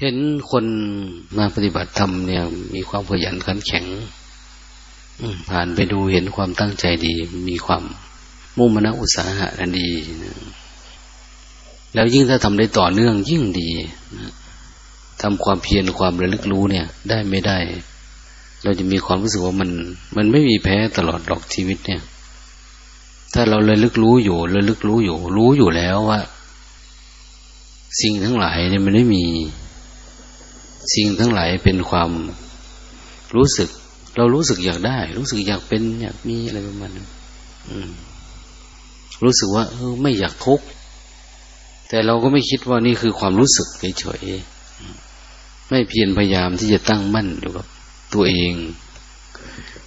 เห็นคนมาปฏิบัติธรรมเนี่ย มีความขยันขันแข็งผ่านไปดูเห็นความตั้งใจดี มีความมุ่งมั่นอุตสาหะนันดีแล้วยิ่งถ้าทำได้ต่อเนื่องยิ่งดีทำความเพียรความระลึกรู้เนี่ย ได้ไม่ได้ เราจะมีความรู้สึกว่ามัน มันไม่มีแพ้ตลอดดอกชีวิตเนี่ย ถ้าเราระลึกรู้อยู่ระลึกรู้อยู่ รู้อยู่แล้วว่า สิ่งทั้งหลายเนี่ยมันไม่มี สิ่งทั้งหลายเป็นความรู้สึก เรารู้สึกอยากได้ รู้สึกอยากเป็นอยากมีอะไรประมาณนั้นรู้สึกว่าเออไม่อยากทุกข์แต่เราก็ไม่คิดว่านี่คือความรู้สึกเฉยๆไม่เพียรพยายามที่จะตั้งมั่นอยู่กับตัวเอง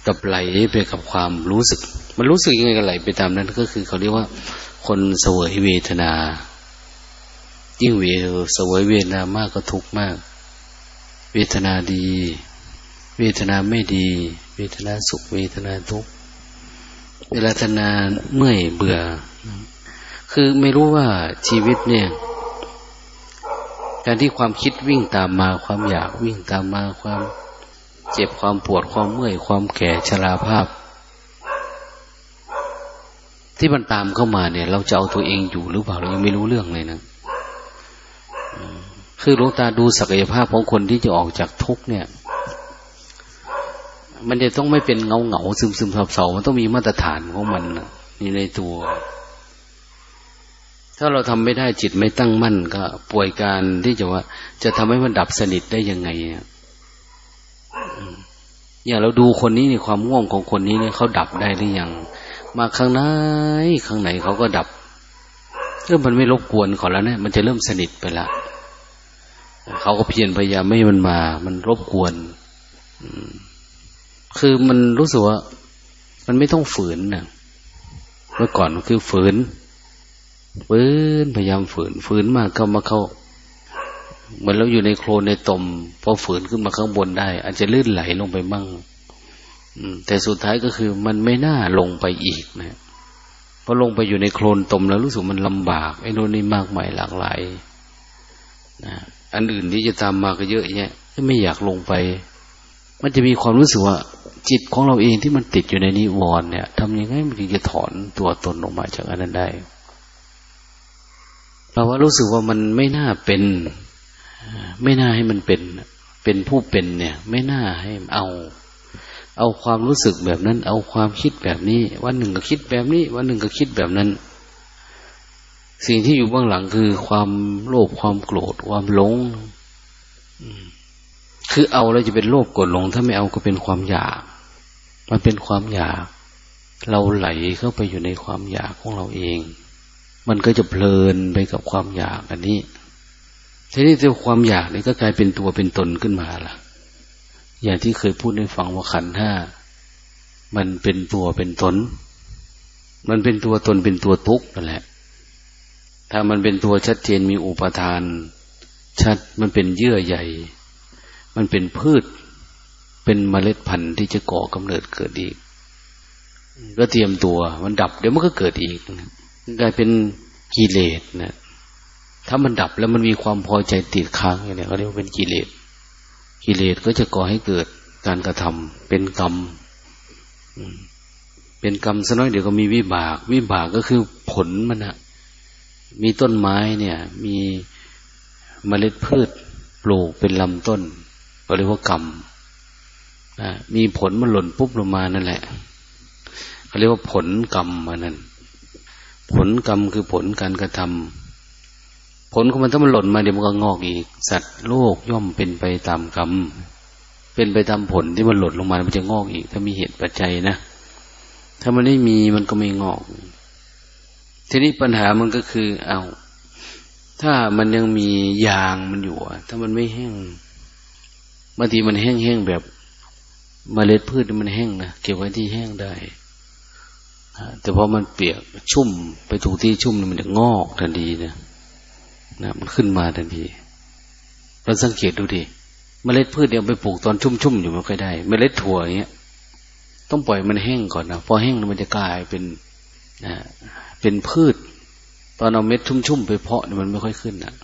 กับไหลไปกับความรู้สึก มันรู้สึกยังไงก็ไหลไปตามนั้น ก็คือเขาเรียกว่า คนเสวยเวทนายิ่งเวเสวยเวทนามากก็ทุกข์มาก เวทนาดี เวทนาไม่ดี เวทนาสุข เวทนาทุกข์เวลาทนาเมื่อยเบื่อ คือไม่รู้ว่าชีวิตเนี่ย การที่ความคิดวิ่งตามมา ความอยากวิ่งตามมา ความเจ็บความปวดความเมื่อย ความแก่ชราภาพ ที่มันตามเข้ามาเนี่ย เราจะเอาตัวเองอยู่หรือเปล่าเรายังไม่รู้เรื่องเลยนะ คือหลวงตาดูศักยภาพของคนที่จะออกจากทุกเนี่ย มันจะต้องไม่เป็นเงาเงาซึมซึมสับเสามันต้องมีมาตรฐานของมันอยู่ในตัว ถ้าเราทำไม่ได้จิตไม่ตั้งมั่น ก็ป่วยการที่จะว่า จะทำให้มันดับสนิทได้ยังไงเนี่ยอย่างเราดูคนนี้ในความง่วงของคนนี้เนี่ยเขาดับได้หรือยัง มาข้างในข้างไหนเขาก็ดับเออมันไม่รบกวนเขาแล้วเนี่ย มันจะเริ่มสนิทไปละ เขาก็เพียรพยายามไม่ให้มันมา มันรบกวนคือมันรู้สึกว่า มันไม่ต้องฝืนนะเมื่อก่อนคือฝืนฝืนพยายามฝืน ฝืนมากก็มาเข้า เหมือนเราอยู่ในโคลนในตมพอฝืนขึ้นมาข้างบนได้ อาจจะลื่นไหลลงไปมั่งแต่สุดท้ายก็คือมันไม่น่าลงไปอีกนะพอลงไปอยู่ในโคลนตมแล้วรู้สึกมันลำบากไอ้โน่นนี่มากมายหลากหลายนะ อันอื่นที่จะตามมาก็เยอะแยะไม่อยากลงไป มันจะมีความรู้สึกว่า จิตของเราเองที่มันติดอยู่ในนิวรณ์เนี่ยทำยังไงมันถึงจะถอนตัวตนออกมาจากอันนั้นได้เราว่ารู้สึกว่ามันไม่น่าเป็น ไม่น่าให้มันเป็น เป็นผู้เป็นเนี่ย ไม่น่าให้เอา เอาความรู้สึกแบบนั้น เอาความคิดแบบนี้ วันหนึ่งก็คิดแบบนี้ วันหนึ่งก็คิดแบบนั้น สิ่งที่อยู่เบื้องหลังคือความโลภความโกรธความหลงคือเอาแล้วจะเป็นโลภโกรธหลง ถ้าไม่เอาก็เป็นความอยาก มันเป็นความอยาก เราไหลเข้าไปอยู่ในความอยากของเราเอง มันก็จะเพลินไปกับความอยากอันนี้ ทีนี้ตัวความอยากนี่ก็กลายเป็นตัวเป็นตนขึ้นมาล่ะ อย่างที่เคยพูดให้ฟังว่าขันห้ามันเป็นตัวเป็นตน มันเป็นตัวตนเป็นตัวทุกข์นั่นแหละ ถ้ามันเป็นตัวชัดเจนมีอุปทาน ชัดมันเป็นเยื่อใหญ่ มันเป็นพืช เป็นเมล็ดพันธุ์ที่จะก่อกำเนิดเกิดอีก ก็เตรียมตัว มันดับเดี๋ยวมันก็เกิดอีกกลายเป็นกิเลสนะถ้ามันดับแล้วมันมีความพอใจติดค้างอย่างนี้เขาเรียกว่าเป็นกิเลส กิเลสก็จะก่อให้เกิดการกระทำเป็นกรรมเป็นกรรมซะน้อยเดี๋ยวก็มีวิบาก วิบากก็คือผลมันอะ มีต้นไม้เนี่ย มีเมล็ดพืชปลูกเป็นลำต้นก็เรียกว่ากรรมมีผลมันหล่นปุ๊บลงมานั่นแหละเขาเรียกว่าผลกรรมมันนั่นผลกรรมคือผลการกระทำผลของมันถ้ามันหล่นมาเดี๋ยวมันก็งอกอีก สัตว์โลกย่อมเป็นไปตามกรรมเป็นไปตามผลที่มันหล่นลงมา มันจะงอกอีก ถ้ามีเหตุปัจจัยนะ ถ้ามันไม่มีมันก็ไม่งอก ทีนี้ปัญหามันก็คือ เอา ถ้ามันยังมียางมันอยู่ถ้ามันไม่แห้งบางทีมันแห้งๆแบบมเมล็ดพืชมันแห้งนะเก็บไว้ที่แห้งได้แต่พอมันเปียกชุ่มไปถูกที่ชุ่มมันจะงอกทันทีนะนะมันขึ้นมาทันทีเราสังเกตดูดิเมล็ดพืชเดียวไปปลูกตอนชุ่มๆอยู่ไม่ค่อยได้เมล็ดถั่วอย่างเงี้ย ต้องปล่อยมันแห้งก่อนนะพอแห้งมันจะกลายเป็นนะ เป็นพืช ตอนเอาเม็ดชุ่มๆไปเพาะมันไม่ค่อยขึ้นอะ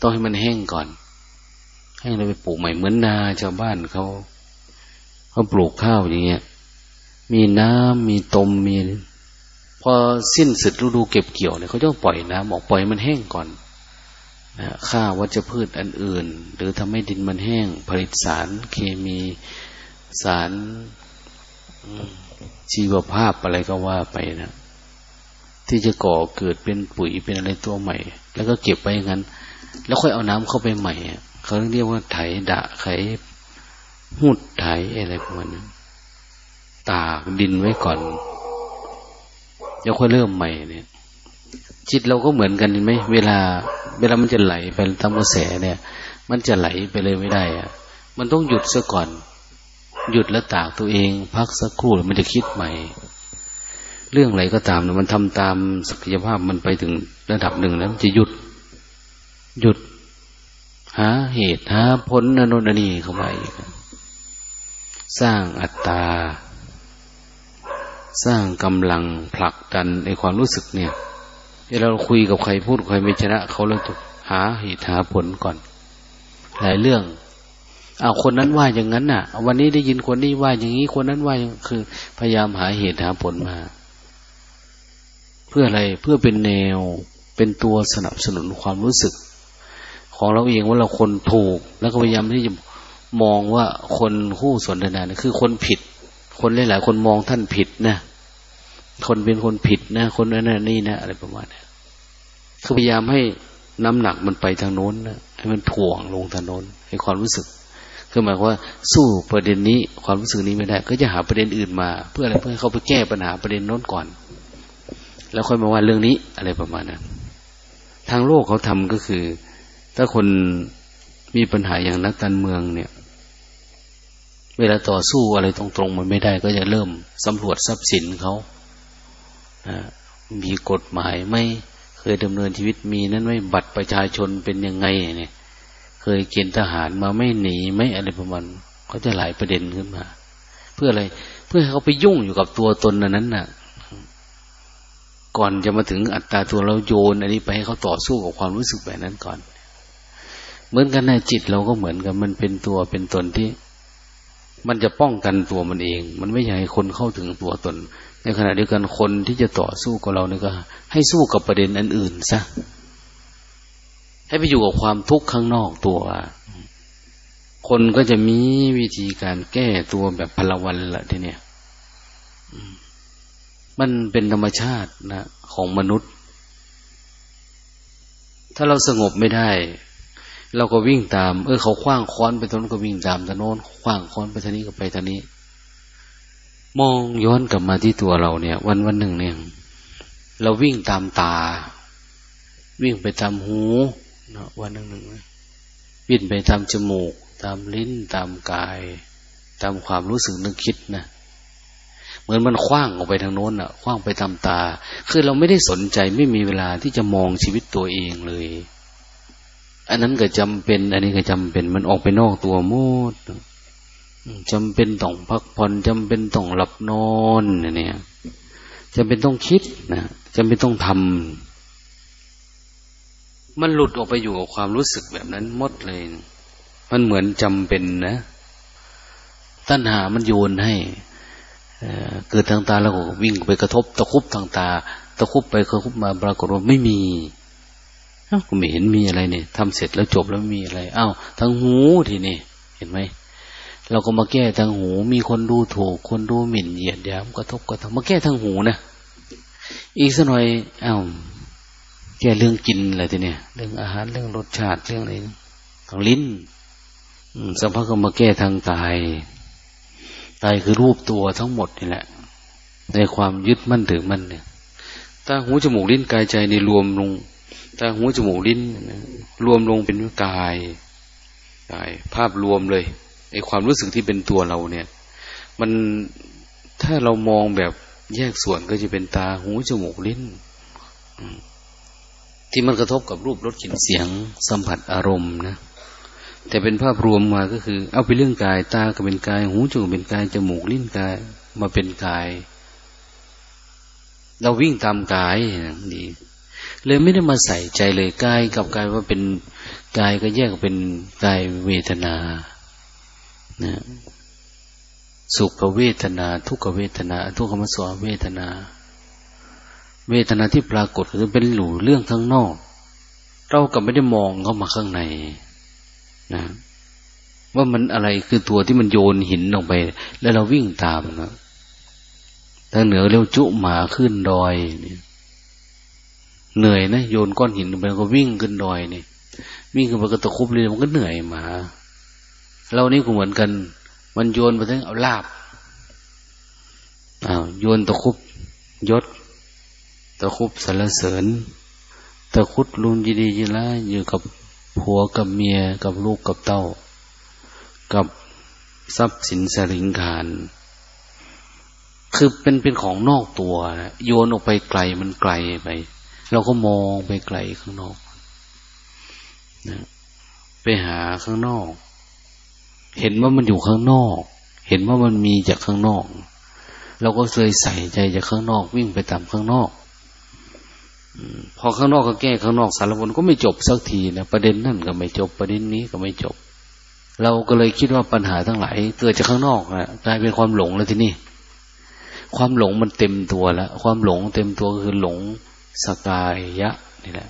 ต้องให้มันแห้งก่อน ให้เราไปปลูกใหม่เหมือนนาชาวบ้านเขาเขาปลูกข้าวอย่างเงี้ย มีน้ำมีตมมี พอสิ้นสุดฤดูเก็บเกี่ยวเนี่ยเขาต้องปล่อยน้ำออกปล่อยมันแห้งก่อนนะฆ่าวัชพืชอันอื่น หรือทำให้ดินมันแห้ง ผลิตสารเคมีสารชีวภาพอะไรก็ว่าไปนะ ที่จะก่อเกิดเป็นปุ๋ยเป็นอะไรตัวใหม่ แล้วก็เก็บไว้อย่างนั้น แล้วค่อยเอาน้ำเข้าไปใหม่เขาเรียกว่าไถดะไขหุดไถอะไรพวกนั้นตากดินไว้ก่อนแล้วค่อยเริ่มใหม่เนี่ย จิตเราก็เหมือนกันเห็นไหมเวลา เวลามันจะไหลไปตามกระแสเนี่ย มันจะไหลไปเลยไม่ได้อะมันต้องหยุดซะก่อน หยุดแล้วตากตัวเอง พักสักครู่มันจะคิดใหม่ เรื่องอะไรก็ตามเนี่ยมันทำตามศักยภาพมันไปถึงระดับหนึ่งแล้วมันจะหยุด หยุด หาเหตุหาผลนนนนีเข้าไปสร้างอัตตา สร้างกำลังผลักดันในความรู้สึกเนี่ยเวลาเราคุยกับใครพูดใครไม่ชนะเขาเลยต้องหาเหตุหาผลก่อน หลายเรื่องเอาคนนั้นว่าอย่างนั้นน่ะ วันนี้ได้ยินคนนี้ว่าอย่างนี้คนนั้นว่าอย่างคือ พยายามหาเหตุหาผลมา พื่ออะไรเพื่อเป็นแนวเป็นตัวสนับสนุนความรู้สึก ของเราเองว่าเราคนถูก แล้วก็พยายามที่จะมองว่าคนคู่สนทนาเนี่ยคือคนผิด คนหลายๆคนมองท่านผิดนะคนเป็นคนผิดนะ คนนั้นนี่นะอะไรประมาณนี้คือพยายามให้น้ำหนักมันไปทางโน้นนะให้มันถ่วงลงทางโน้นให้ความรู้สึกคือหมายว่าสู้ประเด็นนี้ความรู้สึกนี้ไม่ได้ ก็จะหาประเด็นอื่นมา เพื่ออะไรเพื่อให้เขาไปแก้ปัญหาประเด็นโน้นก่อน แล้วค่อยมาว่าเรื่องนี้อะไรประมาณนั้นทางโลกเขาทำก็คือ ถ้าคนมีปัญหาอย่างนักการเมืองเนี่ย เวลาต่อสู้อะไรตรงๆมันไม่ได้ ก็จะเริ่มสำรวจทรัพย์สินเขามีกฎหมายไม่เคยดำเนินชีวิตมีนั้นไม่บัตรประชาชนเป็นยังไงเนี่ย เคยเกณฑ์ทหารมาไม่หนีไม่อะไรประมาณเขาจะหลายประเด็นขึ้นมา เพื่ออะไร เพื่อให้เขาไปยุ่งอยู่กับตัวตนนั้นน่ะ ก่อนจะมาถึงอัตตาตัวเราโยน อันนี้ไปให้เขาต่อสู้กับความรู้สึกแบบนั้นก่อน เหมือนกันในจิตเราก็เหมือนกันมันเป็นตัวเป็นตนที่ มันจะป้องกันตัวมันเอง มันไม่อยากให้คนเข้าถึงตัวตน ในขณะเดียวกันคนที่จะต่อสู้กับเราเนี่ยก็ ให้สู้กับประเด็นอันอื่นซะให้ไปอยู่กับความทุกข์ข้างนอกตัว คนก็จะมีวิธีการแก้ตัวแบบพลวันละทีเนี้ย มันเป็นธรรมชาตินะ ของมนุษย์ ถ้าเราสงบไม่ได้ เราก็วิ่งตาม เออเขาคว้างค้อนไปตรงนั้นก็วิ่งตามตะโน้นคว้างค้อนไปทางนี้ก็ไปทางนี้ มองย้อนกลับมาที่ตัวเราเนี่ย วันวันหนึ่งเนี่ยเราวิ่งตามตา วิ่งไปตามหูนะวันหนึ่งหนึ่งวิ่งไปตามจมูก ตามลิ้นตามกาย ตามความรู้สึกนึกคิดนะ เหมือนมันคว้างออกไปทางโน้นอะคว้างไปตามตา คือเราไม่ได้สนใจไม่มีเวลาที่จะมองชีวิตตัวเองเลย อันนั้นก็จำเป็น อันนี้ก็จำเป็นมันออกไปนอกตัวมดจำเป็นต้องพักผ่อนจำเป็นต้องหลับนอนเนี่ยจำเป็นต้องคิดนะจำเป็นต้องทำมันหลุดออกไปอยู่กับความรู้สึกแบบนั้นหมดเลย มันเหมือนจำเป็นนะ ตัณหามันโยนให้ เกิดทางตาแล้วก็วิ่งไปกระทบ ตะคุบทางตา ตะคุบไปกระคุบมาปรากฏว่าไม่มีก็ไม่เห็นมีอะไรเนี่ยทำเสร็จแล้วจบแล้วมีอะไรอ้าวทางหูทีนี่เห็นไหมเราก็มาแก้ทางหู มีคนดูถูก คนดูหมิ่นเหยียดหยามกระทบกระทบมาแก้ทางหูนะอีกสักหน่อยอ้าวแก้เรื่องกินอะไรทีเนี้ยเรื่องอาหารเรื่องรสชาติเรื่องอะไรทางลิ้นสัมผัสก็มาแก้ทางตาย ตายคือรูปตัวทั้งหมดนี่แหละ ในความยึดมั่นถือมั่นเนี่ยตาหูจมูกลิ้นกายใจในรวมลงตาหูจมูกลิ้นรวมลงเป็นกายกาย ภาพรวมเลยไอความรู้สึกที่เป็นตัวเราเนี่ย มันถ้าเรามองแบบแยกส่วนก็จะเป็นตาหูจมูกลิ้นที่มันกระทบกับรูปรสกลิ่นเสียงสัมผัสอารมณ์นะ แต่เป็นภาพรวมมาก็คือ เอาไปเรื่องกายตาก็เป็นกาย หูจมูกเป็นกายจมูกลิ้นกายมาเป็นกาย เราวิ่งตามกายดีเลยไม่ได้มาใส่ใจเลยกายกับกายว่าเป็นกายก็แยกเป็นกายเวทนานะสุขเวทนา ทุกขเวทนา ทุกขมสวเวทนา เวทนาที่ปรากฏคือเป็นหลู่เรื่องข้างนอก เราก็ไม่ได้มองเข้ามาข้างใน นะว่ามันอะไรคือตัวที่มันโยนหินลงไป แล้วเราวิ่งตามนะทางเหนือเรียกจุหมาขึ้นดอยเนี่ยเหนื่อยนะโยนก้อนหินลงไปก็วิ่งขึ้นดอยนี่วิ่งขึ้นไปก็ตะคุบเลยมันก็เหนื่อยหมา เรานี่ก็เหมือนกัน มันโยนไปทั้งเอาลาบอ้าวโยนตะคุบยศ ตะคุบสรรเสริญ ตะคุดลุงยีดียีร้ายอยู่กับ ผัวกับเมียกับลูกกับเต้า กับทรัพย์สินสริงคารคือเป็นเป็นของนอกตัวนะโยนออกไปไกลมันไกลไป เราก็มองไปไกลข้างนอกนะไปหาข้างนอก เห็นว่ามันอยู่ข้างนอก เห็นว่ามันมีจากข้างนอก เราก็เลยใส่ใจจากข้างนอกวิ่งไปตามข้างนอก พอข้างนอกก็แก้ข้างนอกสารพันก็ไม่จบสักทีนะประเด็นนั่นก็ไม่จบประเด็นนี้ก็ไม่จบ เราก็เลยคิดว่าปัญหาทั้งหลายเกิดจากข้างนอกนะกลายเป็นความหลงแล้วที่นี้ความหลงมันเต็มตัวแล้วความหลงเต็มตัวคือหลงสกายยะนี่แหละ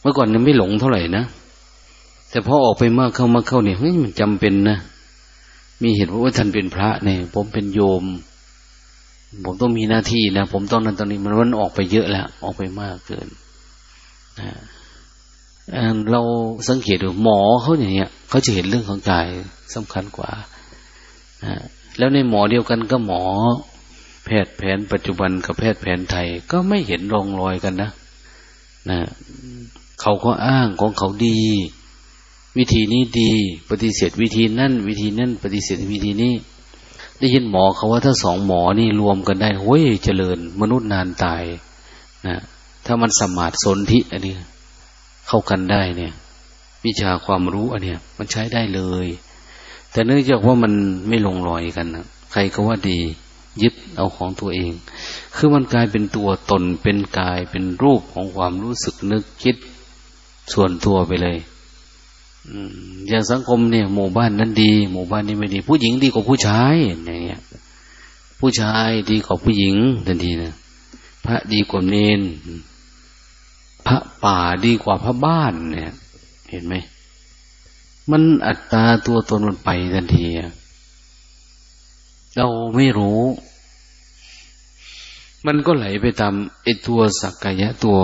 เมื่อก่อนยังไม่หลงเท่าไหร่นะแต่พอออกไปมากเข้ามาเข้าเนี่ยเฮ้ยมันจำเป็นนะมีเหตุว่าท่านเป็นพระเนี่ยผมเป็นโยม ผมต้องมีหน้าที่นะผมต้องนั้นตอนนี้มันมันออกไปเยอะแล้ว ออกไปมากเกินนะเราสังเกตดูหมอเขาอย่างเงี้ยเขาจะเห็นเรื่องของกายสำคัญกว่านะแล้วในหมอเดียวกันก็หมอ แพทย์แผนปัจจุบันกับแพทย์แผนไทย ก็ไม่เห็นรองรอยกันนะนะเขาก็อ้างของเขาดี วิธีนี้ดี ปฏิเสธวิธีนั่นวิธีนั่นปฏิเสธวิธีนี้ ได้ยินหมอเขาว่าถ้าสองหมอนี่รวมกันได้เฮ้ยเจริญ มนุษย์นานตายนะถ้ามันสมาธิสนธิอันนี้เข้ากันได้เนี่ย วิชาความรู้อันเนี้ยมันใช้ได้เลย แต่เนื่องจากว่ามันไม่ลงรอยกันนะใครก็ว่าดี ยึดเอาของตัวเอง คือมันกลายเป็นตัวตนเป็นกายเป็นรูปของความรู้สึกนึกคิดส่วนตัวไปเลย อย่างสังคมเนี่ย หมู่บ้านนั้นดี หมู่บ้านนี้ไม่ดี ผู้หญิงดีกว่าผู้ชายอย่างเงี้ย ผู้ชายดีกว่าผู้หญิงทันทีนะพระดีกว่าเนน พระป่าดีกว่าพระบ้าน เนี่ย เห็นไหมมันอัตตาตัวตนมันไปทันทีเราไม่รู้ มันก็ไหลไปตามไอตัวสักกายะตัว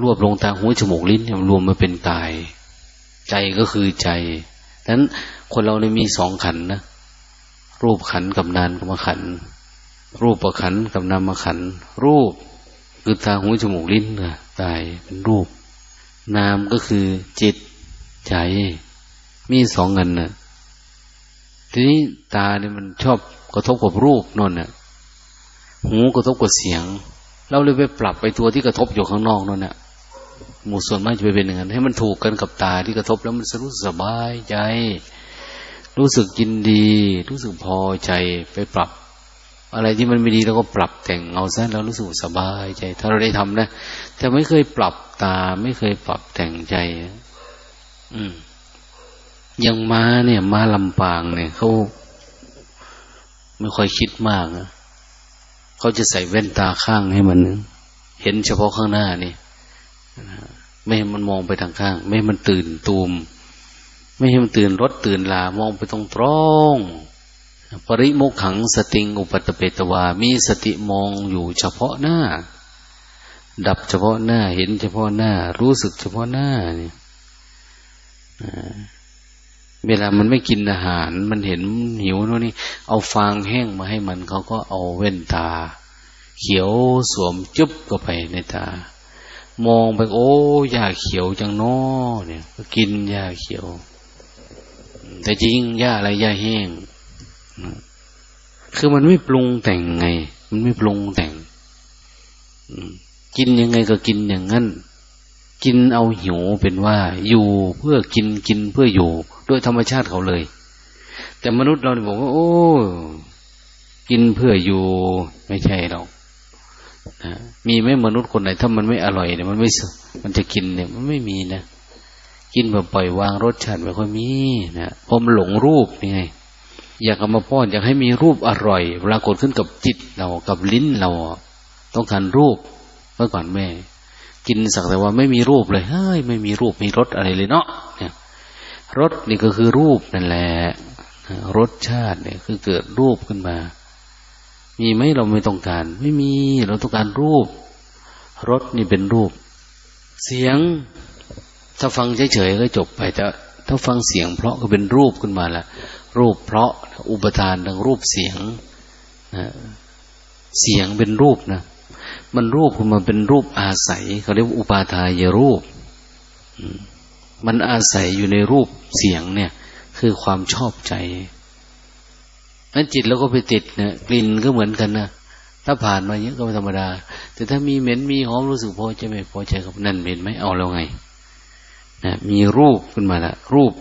รวบลงตาหูจมูกลิ้นรวมมาเป็นกาย ใจก็คือใจดังนั้นคนเราเนี่ยมีสองขันนะ รูปขันกับนามกรรมขัน รูปประขันกับนามขัน รูปคือตาหูจมูกลิ้นนะกายเป็นรูป นามก็คือจิตใจ มีสองเงินนะทีนี้ตาเนี่ยมันชอบกระทบกับรูปนนน่ะ หูกระทบกับเสียง เราเลยไปปรับไปตัวที่กระทบอยู่ข้างนอกนั่นน่ะ หมู่ส่วนมากจะไปเป็นอย่างนั้นให้มันถูกกันกับตาที่กระทบแล้วมันรู้สบายใจ รู้สึกยินดี รู้สึกพอใจไปปรับ อะไรที่มันไม่ดีเราก็ปรับแต่งเอาซะแล้วรู้สึกสบายใจ ถ้าเราได้ทำนะแต่ไม่เคยปรับตา ไม่เคยปรับแต่งใจ อืมยังม้าเนี่ยม้าลำปางเนี่ยเขาไม่ค่อยคิดมากนะเขาจะใส่แว่นตาข้างให้มัน เห็นเฉพาะข้างหน้านี่ ไม่ให้มันมองไปทางข้าง ไม่ให้มันตื่นตูม ไม่ให้มันตื่นรถตื่นลามองไปตรงตรงปริโมขังสติงอุปตเปตวา มีสติมองอยู่เฉพาะหน้า ดับเฉพาะหน้า เห็นเฉพาะหน้า รู้สึกเฉพาะหน้าเนี่ยเวลามันไม่กินอาหาร มันเห็นหิวโน่นนี่ เอาฟางแห้งมาให้มันเขาก็เอาเว้นตา เขียวสวมจุ๊บก็ไปในตา มองไปโอ้ยาเขียวจังน้อเนี่ยก็กินยาเขียว แต่จริงยาอะไรยาแห้งคือมันไม่ปรุงแต่งไง มันไม่ปรุงแต่งกินยังไงก็กินอย่างนั้น กินเอาหิวเป็นว่า อยู่เพื่อกินกินเพื่ออยู่โดยธรรมชาติเขาเลย แต่มนุษย์เราบอกว่า โอ้ กินเพื่ออยู่ ไม่ใช่หรอก นะมีไหมมนุษย์คนไหน ถ้ามันไม่อร่อยเนี่ยมันไม่มันจะกินเนี่ย มันไม่มีนะกินแบบปล่อยวางรสชาติไม่ค่อยมีนะเพราะมันหลงรูปนี่ไงอยากเอามาป้อนอยากให้มีรูปอร่อยปรากฏขึ้นกับจิตเรากับลิ้นเรา ต้องการรูปเมื่อก่อนแม่ กินสักแต่ว่าไม่มีรูปเลยเฮ้ยไม่มีรูปมีรสอะไรเลยเนาะเนี่ยรสนี่ก็คือรูปนั่นแหละรสชาติเนี่ยคือเกิดรูปขึ้นมา มีไหมเราไม่ต้องการ ไม่มีเราต้องการรูปรสนี่เป็นรูป เสียง ถ้าฟังเฉยๆก็จบไปแต่ถ้าฟังเสียง เพราะก็เป็นรูปขึ้นมาละรูปเพราะอุปทานทางรูปเสียงนะเสียงเป็นรูปนะมันรูปมันเป็นรูปอาศัยเขาเรียกว่าอุปาทายรูป มันอาศัยอยู่ในรูปเสียงเนี่ย คือความชอบใจ นั้นจิตเราก็ไปติดเนี่ยกลิ่นก็เหมือนกันนะถ้าผ่านมาเยอะก็ไม่ธรรมดา แต่ถ้ามีเหม็นมีหอมรู้สึกพอใจไม่พอใจกับนั่นเหม็นไหมเอาแล้วไงนะมีรูปขึ้นมาละรูป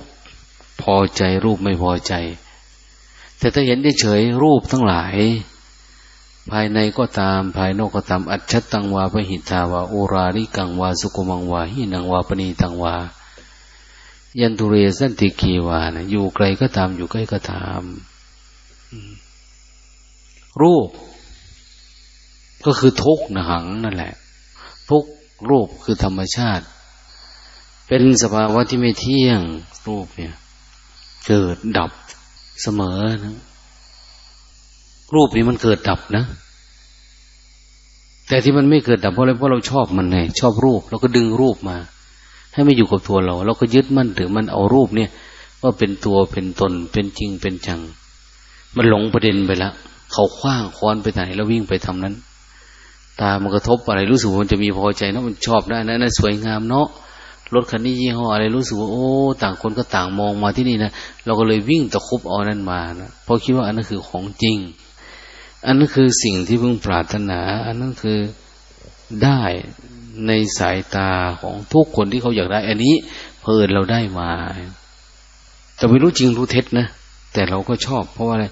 พอใจรูปไม่พอใจ แต่ถ้าเห็นเฉยรูปทั้งหลาย ภายในก็ตามภายนอกก็ตามอัจฉตังวาปหิตาวาโอราริกังวาสุกุมังวาหินังวาปณีตังวา ยันตุเรสันติกีวานะอยู่ไกลก็ตามอยู่ใกล้ก็ตาม รูป ก็คือทุกนะหังนั่นแหละ ทุกรูปคือธรรมชาติ เป็นสภาวะที่ไม่เที่ยง รูปเนี่ย เกิดดับเสมอนะรูปนี้มันเกิดดับนะ แต่ที่มันไม่เกิดดับเพราะอะไรเพราะเราชอบมันไงชอบรูปเราก็ดึงรูปมา ให้ไม่อยู่กับตัวเรา เราก็ยึดมั่นถือมันเอารูปเนี่ย ว่าเป็นตัวเป็นตนเป็นจริงเป็นจัง มันหลงประเด็นไปแล้วเขาคว้างค้อนไปไหนแล้ววิ่งไปทำนั้น ตามันกระทบอะไรรู้สึกมันจะมีพอใจนะมันชอบได้นะนั่นสวยงามเนาะรถคันนี้ยี่ห้ออะไรรู้สึกว่าโอ้ต่างคนก็ต่างมองมาที่นี่นะเราก็เลยวิ่งตะคุบเอานั้นมานะเพราะคิดว่าอันนั้นคือของจริง อันนั้นคือสิ่งที่เพิ่งปรารถนา อันนั้นคือได้ในสายตาของทุกคนที่เขาอยากได้ อันนี้เพลินเราได้มาแต่ไม่รู้จริงรู้เท็จนะ แต่เราก็ชอบ เพราะว่าอะไร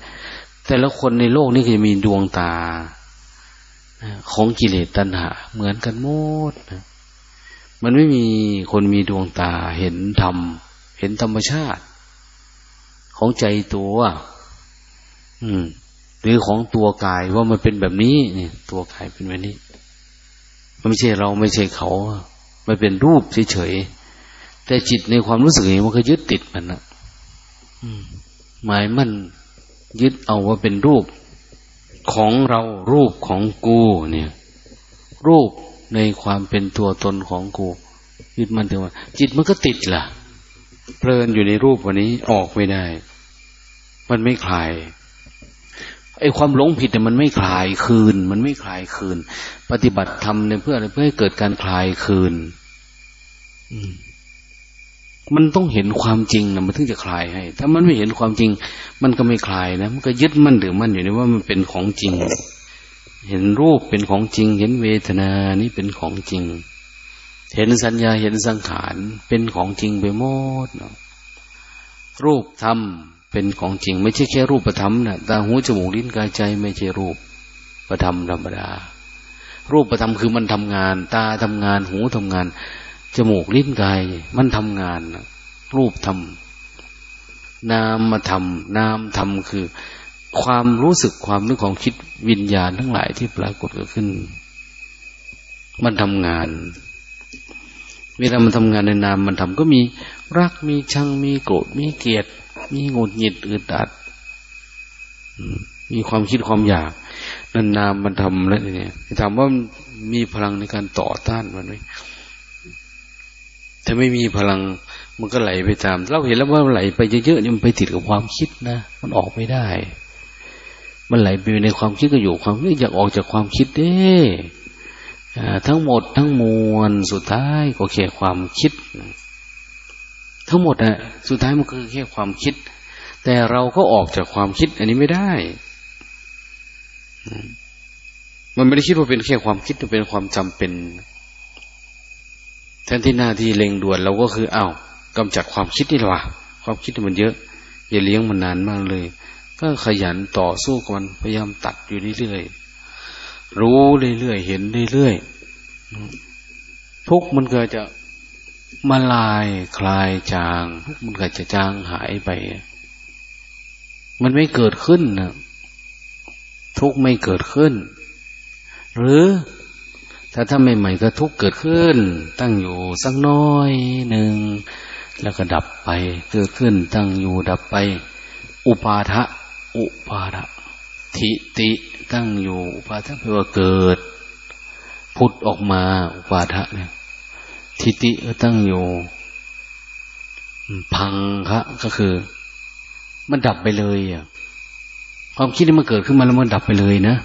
แต่ละคนในโลกนี้จะมีดวงตาของกิเลสตัณหา เหมือนกันหมดนะมันไม่มีคนมีดวงตาเห็นธรรม เห็นธรรมชาติ ของใจตัวอืม หรือของตัวกายว่ามันเป็นแบบนี้เนี่ย ตัวกายเป็นแบบนี้ มันไม่ใช่เราไม่ใช่เขา มันเป็นรูปเฉยๆแต่จิตในความรู้สึกนี้มันก็ยึดติดมันนะ หมายมั่นยึดเอาว่าเป็นรูปของเรารูปของกูเนี่ย รูปในความเป็นตัวตนของกูยึดมันถึงว่า จิตมันก็ติดล่ะ เพลินอยู่ในรูปวันนี้ออกไม่ได้ มันไม่คลายไอ้ความหลงผิดเนี่ยมันไม่คลายคืน มันไม่คลายคืน ปฏิบัติธรรมเนี่ยเพื่ออะไรเพื่อให้เกิดการคลายคืนมั มันต้องเห็นความจริงนะมันถึงจะคลายให้ ถ้ามันไม่เห็นความจริง มันก็ไม่คลายนะ มันก็ยึดมั่นถือมั่นอยู่ในว่ามันเป็นของจริง เห็นรูปเป็นของจริง เห็นเวทนานี่เป็นของจริง เห็นสัญญาเห็นสังขารเป็นของจริงไปหมดเนาะรูปธรรมเป็นของจริง ไม่ใช่แค่รูปธรรมนะตาหูจมูกลิ้นกายใจ ไม่ใช่รูปประธรรมธรรมดา รูปประธรรมคือมันทำงาน ตาทำงานหูทำงาน จมูกลิ้นกาย มันทำงานรูปธรรมนามมาทำนามธรรมคือ ความรู้สึกความนึกของคิดวิญญาณทั้งหลายที่ปรากฏเกิดขึ้น มันทำงานเวลามันทำงานในนามมันทำก็มีรักมีชังมีโกรธมีเกลียด มีงดหงิดอึดอัดมีความคิดความอยากนันนามมันทำแล้วเนี่ยถามว่ามีพลังในการต่อต้านมันไหม ถ้าไม่มีพลังมันก็ไหลไปตาม เราเห็นแล้วว่าไหลไปเยอะๆนี่มันไปติดกับความคิดนะมันออกไม่ได้ มันไหลไปในความคิดก็อยู่ความคิดอยากออกจากความคิดเด้ทั้งหมดทั้งมวลสุดท้ายก็แค่ความคิด ทั้งหมดอะสุดท้ายมันคือแค่ความคิด แต่เราก็ออกจากความคิด อันนี้ไม่ได้มันไม่ได้คิดว่าเป็นแค่ความคิดมันเป็นความจำเป็น แทนที่หน้าที่เล็งด่วนเราก็คือเอา้ากำจัดความคิดนี่หรอความคิดมันเยอะ อย่าเลี้ยงมันนานมากเลย ก็ขยันต่อสู้กับมันพยายามตัดอยู่เรื่อยๆรู้เรื่อยๆเห็นเรื่อยๆทุกมันก็จะมาลายคลายจาง ทุกมันก็จะจางหายไป มันไม่เกิดขึ้นนะทุกไม่เกิดขึ้น หรือ ถ้าถ้าใหม่ๆก็ทุกเกิดขึ้น ตั้งอยู่สักน้อยหนึ่งแล้วก็ดับไปเกิดขึ้น ตั้งอยู่ดับไป อุปาทะอุปาทะทิติตั้งอยู่ อุปาทะแปลว่าเกิด พุทธออกมา อุปาทะเนี่ยทิติตั้งอยู่ พังคะก็คือ มันดับไปเลยอะความคิดที่มันเกิดขึ้นมาแล้วมันดับไปเลยนะ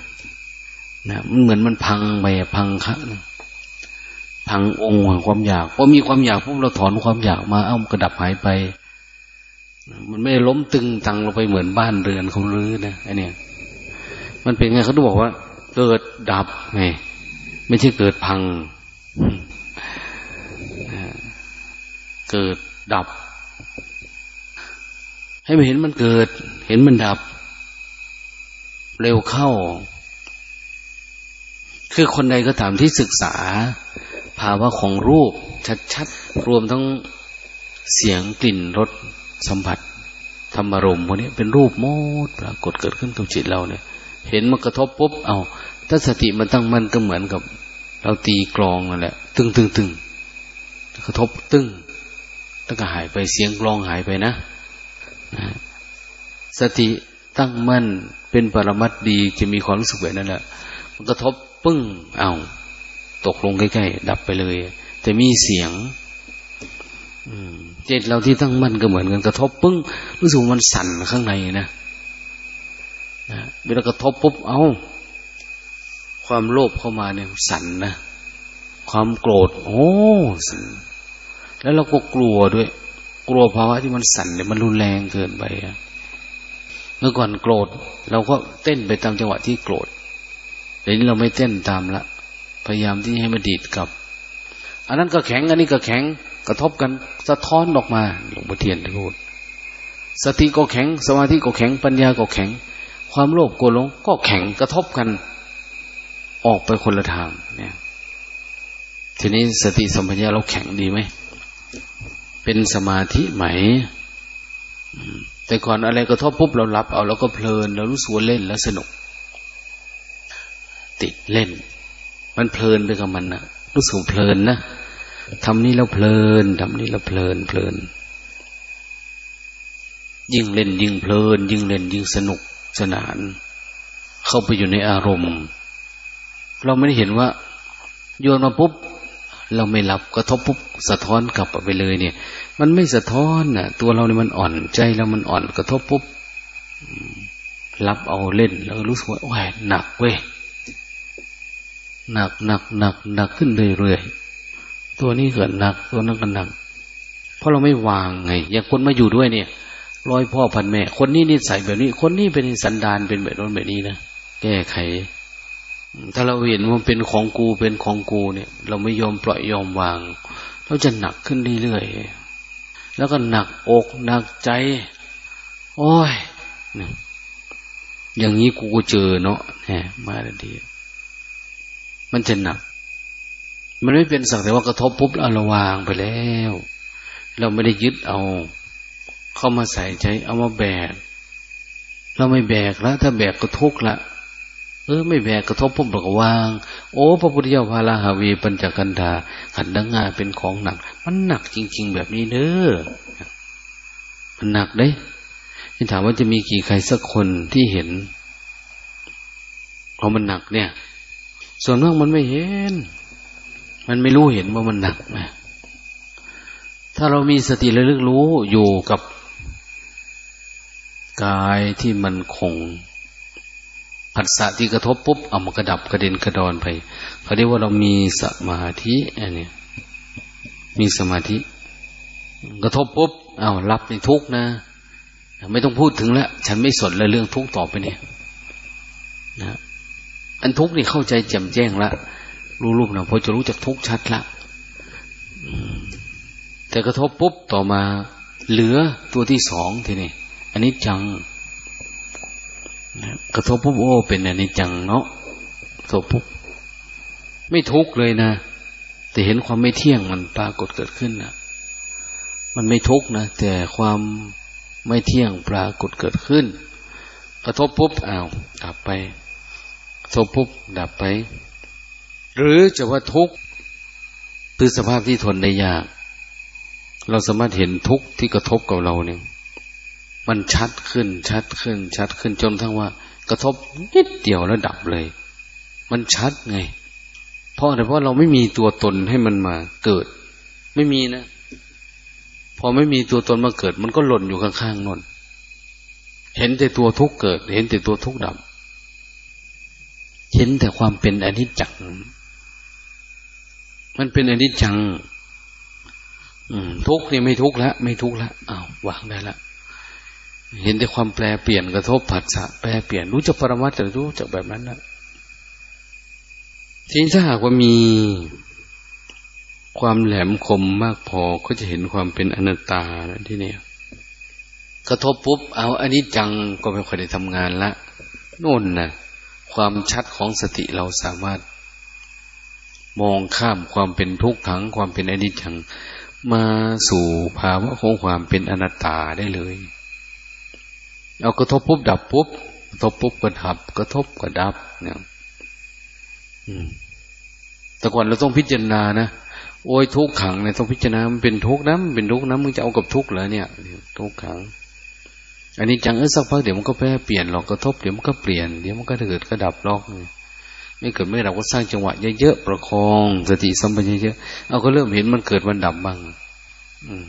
นะมันเหมือนมันพังไปพังคะพังองค์ของความอยากพอมีความอยากพวกเราถอนความอยากมา เอ้ากระดับหายไป มันไม่ล้มตึงตังลงไปเหมือนบ้านเรือนเขาลื้อนะไอเนี่ย มันเป็นไงเขาต้องบอกว่า เกิดดับไงไม่ใช่เกิดพังเกิดดับ ให้มันเห็นมันเกิด เห็นมันดับ เร็วเข้า คือคนใดก็ตามที่ศึกษา ภาวะของรูปชัดๆ รวมทั้งเสียงกลิ่นรสสัมผัส ธรรมารมณ์พวกนี้เป็นรูปโมดปรากฏเกิดขึ้นกับจิตเราเนี่ย เห็นมันกระทบปุ๊บเอาถ้าสติมันตั้งมันก็เหมือนกับ เราตีกลองนั่นแหละ ตึงตึงตึงกระทบตึงแล้วก็หายไปเสียงกลองหายไปนะนะสติตั้งมั่นเป็นปรมัตดีจะมีความรู้สึกแบบนั้นแหละมันกระทบ ปึ้งเอา ตกลงใกล้ๆดับไปเลย แต่มีเสียงเจตเราที่ตั้งมั่นก็เหมือนกันกระทบปึ้งรู้สึกมันสั่นข้างในนะนะเวลากระทบปุ๊บเอาความโลภเข้ามาเนี่ยสั่นนะความโกรธ โอ้สั่นแล้วเราก็กลัวด้วย กลัวภาวะที่มันสั่นเนี่ยมันรุนแรงเกินไปเมื่อก่อนโกรธ เราก็เต้นไปตามจังหวะที่โกรธ เดี๋ยวนี้เราไม่เต้นตามละ พยายามที่ให้มันดีดกับ อันนั้นก็แข็ง อันนี้ก็แข็ง กระทบกัน สะท้อนออกมา หลวงพ่อเทียนพูด สติก็แข็ง สมาธิก็แข็ง ปัญญาก็แข็ง ความโลภโกรธหลงก็แข็ง กระทบกัน ออกไปคนละทาง เนี่ย ทีนี้สติสัมปชัญญะเราแข็งดีไหม เป็นสมาธิไหมแต่ก่อนอะไรกระทบปุ๊บเรารับเอาแล้วก็เพลิน เรารู้สึกเล่นแล้วสนุก ติเล่น มันเพลินไปกับมันนะรู้สึกเพลินนะทำนี้แล้วเพลินทำนี้แล้วเพลินเพลิน ยิ่งเล่นยิ่งเพลิน ยิ่งเล่นยิ่งสนุกสนาน เข้าไปอยู่ในอารมณ์ เราไม่ได้เห็นว่า โยนมาปุ๊บเราไม่หลับกระทบปุ๊บสะท้อนกลับไปเลย เนี่ย มันไม่สะท้อนน่ะ ตัวเราเนี่ยมันอ่อนใจเรามันอ่อนกระทบปุ๊บรับเอาเล่นแล้วรู้สึกว่าโอ้ยหนักเว้ย หนักหนักหนักหนักขึ้นเรื่อยๆตัวนี้เกิดหนักตัวนั้นก็หนัก เพราะเราไม่วางไง อย่างคนมาอยู่ด้วยเนี่ยร้อยพ่อพันแม่ คนนี้นิสัยแบบนี้ คนนี้เป็นสันดานเป็นแบบนั้นแบบนี้นะแก้ไข ถ้าเราเห็นว่าเป็นของกูเป็นของกูเนี่ย เราไม่ยอมปล่อยยอมวาง เราจะหนักขึ้นเรื่อยๆแล้วก็หนักอกหนักใจ โอ้ยอย่างนี้กูเจอเนาะแหมมาดี มันจะหนัก มันไม่เป็นสักแต่ว่ากระทบปุ๊บเราวางไปแล้ว เราไม่ได้ยึดเอา เข้ามาใส่ใจ เอามาแบก เราไม่แบกแล้วถ้าแบกก็ทุกข์ละเออไม่แบกกระทบปุ๊บเราก็วาง โอ้พระพุทธเจ้าพาลาหาวีปัญจกันดาขันดังงาเป็นของหนัก มันหนักจริง ๆ แบบนี้เด้อมันหนักเด้ที่ถามว่าจะมีกี่ใครสักคนที่เห็นเพราะมันหนักเนี่ย ส่วนมากมันไม่เห็น มันไม่รู้เห็นว่ามันหนักนะถ้าเรามีสติระลึกรู้อยู่กับกายที่มันคงผัสสะที่กระทบปุ๊บเอามากระดับกระเด็นกระดอนไปเขาเรียกว่าเรามีสมาธิอันนี้มีสมาธิ กระทบปุ๊บเอารับในทุกนะ ไม่ต้องพูดถึงแล้ว ฉันไม่สนเลยเรื่องทุกต่อไปเนี่ยนะ อันทุกนี่เข้าใจแจ่มแจ้งละรู้รูปนะพอจะรู้จักทุกชัดละแต่กระทบปุ๊บต่อมา เหลือตัวที่สองทีนี้อันนี้จังกระทบปุ๊บโอ้เป็นอนิจจังเนาะกระทบปุ๊บไม่ทุกข์เลยนะแต่เห็นความไม่เที่ยงมันปรากฏเกิดขึ้นนะมันไม่ทุกข์นะแต่ความไม่เที่ยงปรากฏเกิดขึ้น กระทบปุ๊บอ้าวดับไป ทบปุ๊บดับไป หรือจะว่าทุกข์คือสภาพที่ทนได้ยาก เราสามารถเห็นทุกข์ที่กระทบกับเราเนี่ย มันชัดขึ้นชัดขึ้น ชัดขึ้นจนทั้งว่า กระทบนิดเดียวแล้วดับเลย มันชัดไง เพราะอะไรเพราะเราไม่มีตัวตนให้มันมาเกิด ไม่มีนะพอไม่มีตัวตนมาเกิด มันก็หล่นอยู่ข้างๆนนเห็นแต่ตัวทุกข์เกิด เห็นแต่ตัวทุกข์ดับ เห็นแต่ความเป็นอนิจจัง มันเป็นอนิจจังทุกนี่ไม่ทุกแล้วไม่ทุกแล้วอ้าววางได้ละเห็นแต่ความแปลเปลี่ยนกระทบผัสสะแปลเปลี่ยนรู้จักปรมัตถ์จะรู้จักแบบนั้นนะทีนี้ถ้าหากว่ามีความแหลมคมมากพอก็จะเห็นความเป็นอนัตตาที่นี่กระทบปุ๊บเอาอันนี้จังก็ไม่ค่อยได้ทำงานละโน่นนะ ความชัดของสติเราสามารถ มองข้ามความเป็นทุกขัง ความเป็นอนิจจัง มาสู่ภาวะของความเป็นอนัตตาได้เลย เอากระทบปุ๊บดับปุ๊บกระทบปุ๊บก็ดับ กระทบก็ดับเนี่ยแต่ก่อนเราต้องพิจารณานะโอ้ยทุกขังเนี่ยต้องพิจารณามันเป็นทุกข์นะมันเป็นทุกข์นะมึงจะเอากับทุกข์เหรอเนี่ยทุกขัง อันนี้จังเออสักพักเดี๋ยวมันก็แปรเปลี่ยนหรอกกระทบเดี๋ยวมันก็เปลี่ยนเดี๋ยวมันก็เกิดก็ดับลอกไม่เกิดไม่ดับก็สร้างจังหวะเยอะๆประคองสติสัมปชัญญะเยอะเอาก็เริ่มเห็นมันเกิดมันดับบ้าง อืม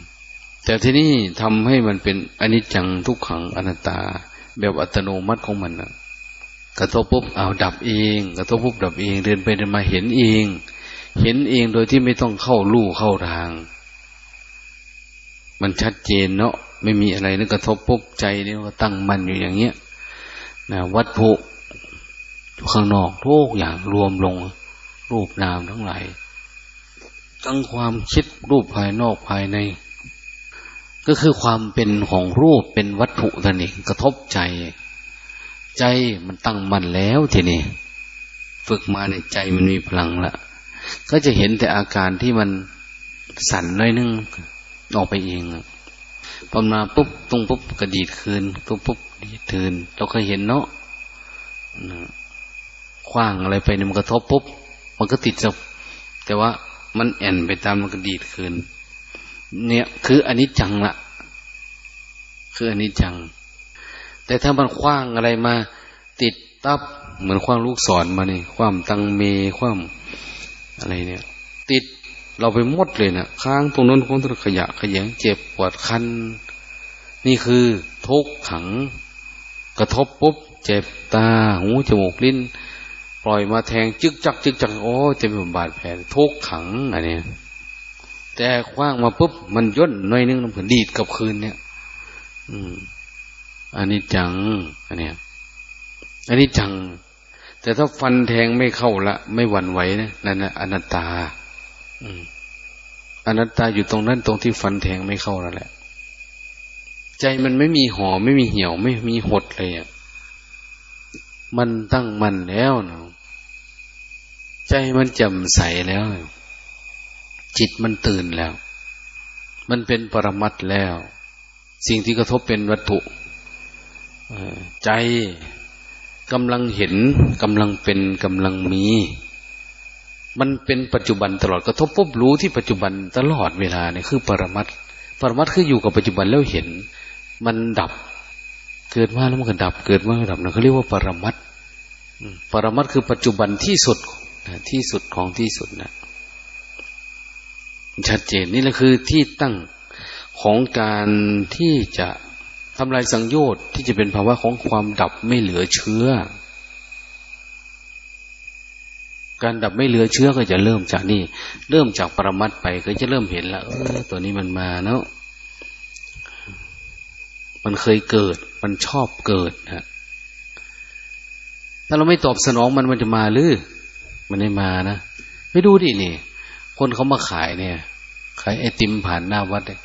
แต่ที่นี่ทำให้มันเป็นอนิจจังทุกขังอนัตตา แบบอัตโนมัติของมันนะกระทบปุ๊บเอาดับเอง กระทบปุ๊บดับเอง เดินไปเดินมาเห็นเอง เห็นเองโดยที่ไม่ต้องเข้าลู่เข้าทาง มันชัดเจนเนาะ ไม่มีอะไรนึกกระทบปุ๊บใจนี่ก็ตั้งมั่นอยู่อย่างเงี้ยนะวัตถุข้างนอกทุกอย่างรวมลงรูปนามทั้งหลายทั้งความคิดรูปภายนอกภายใน ก็คือความเป็นของรูปเป็นวัตถุนั่นเองกระทบใจ ใจมันตั้งมั่นแล้วทีนี้ฝึกมาในใจมันมีพลังละก็จะเห็นแต่อาการที่มันสั่นน้อยนึงออกไปเองอ มาปุ๊บตรงปุ๊บกระดีดคืนปุ๊บปุ๊บดีดคืนเราเคยเห็นเนาะคว้างอะไรไปมันกระทบปุ๊บมันก็ติดจะแต่ว่ามันแอนไปตามมันก็ดีดคืน เนี่ยคืออันนี้จังละคืออันนี้จัง แต่ถ้ามันคว้างอะไรมา ติดตับเหมือนคว้างลูกศรมานี่ความตังเมความอะไรเนี่ย ติด เราไปหมดเลยนะค้างตรงนั้นของตัวขยะขยงเจ็บปวดคัน นี่คือทุกขัง กระทบปุ๊บ เจ็บตา หูจมูกลิ้น ปล่อยมาแทงจึกจัก จึกจัก โอ้จะเป็นบาดแผลทุกขังอันนี้แต่คว้างมาปุ๊บ มันย่นหน่อยนึงมันเหมือนดีดกับคืนเนี่ย อืมอันนี้จังอันเนี้ยอันนี้จัง แต่ถ้าฟันแทงไม่เข้าละ ไม่หวั่นไหวนะนั่นนะอนัตตา อนัตตาอยู่ตรงนั้นตรงที่ฟันแทงไม่เข้านั่นแหละ ใจมันไม่มีห่อไม่มีเหี่ยว ไม่มีหดเลยอะมันตั้งมันแล้วเนาะใจมันจำใสแล้ว จิตมันตื่นแล้ว มันเป็นปรมัตแล้ว สิ่งที่กระทบเป็นวัตถุใจกำลังเห็นกำลังเป็นกำลังมี มันเป็นปัจจุบันตลอดกระทบพบรู้ที่ปัจจุบันตลอดเวลาเนี่ยคือปรมัตปรมัตคืออยู่กับปัจจุบันแล้วเห็น มันดับ เกิดมาแล้วมันก็ดับ เกิดมาแล้วดับนะเขาเรียกว่าปรมัตปรมัตคือปัจจุบันที่สุดที่สุดของที่สุดนะชัดเจนนี่แหละคือที่ตั้งของการที่จะทำลายสังโยชน์ที่จะเป็นภาวะของความดับไม่เหลือเชื้อ การดับไม่เหลือเชื้อก็จะเริ่มจากนี่ เริ่มจากปรมัดไปก็จะเริ่มเห็นแล้วเออตัวนี้มันมาเนาะมันเคยเกิด มันชอบเกิดฮะถ้าเราไม่ตอบสนองมันมันจะมาหรือมันไม่มานะไปดูดินี่ คนเขามาขายเนี่ย ขายไอติมผ่านหน้าวัดเลย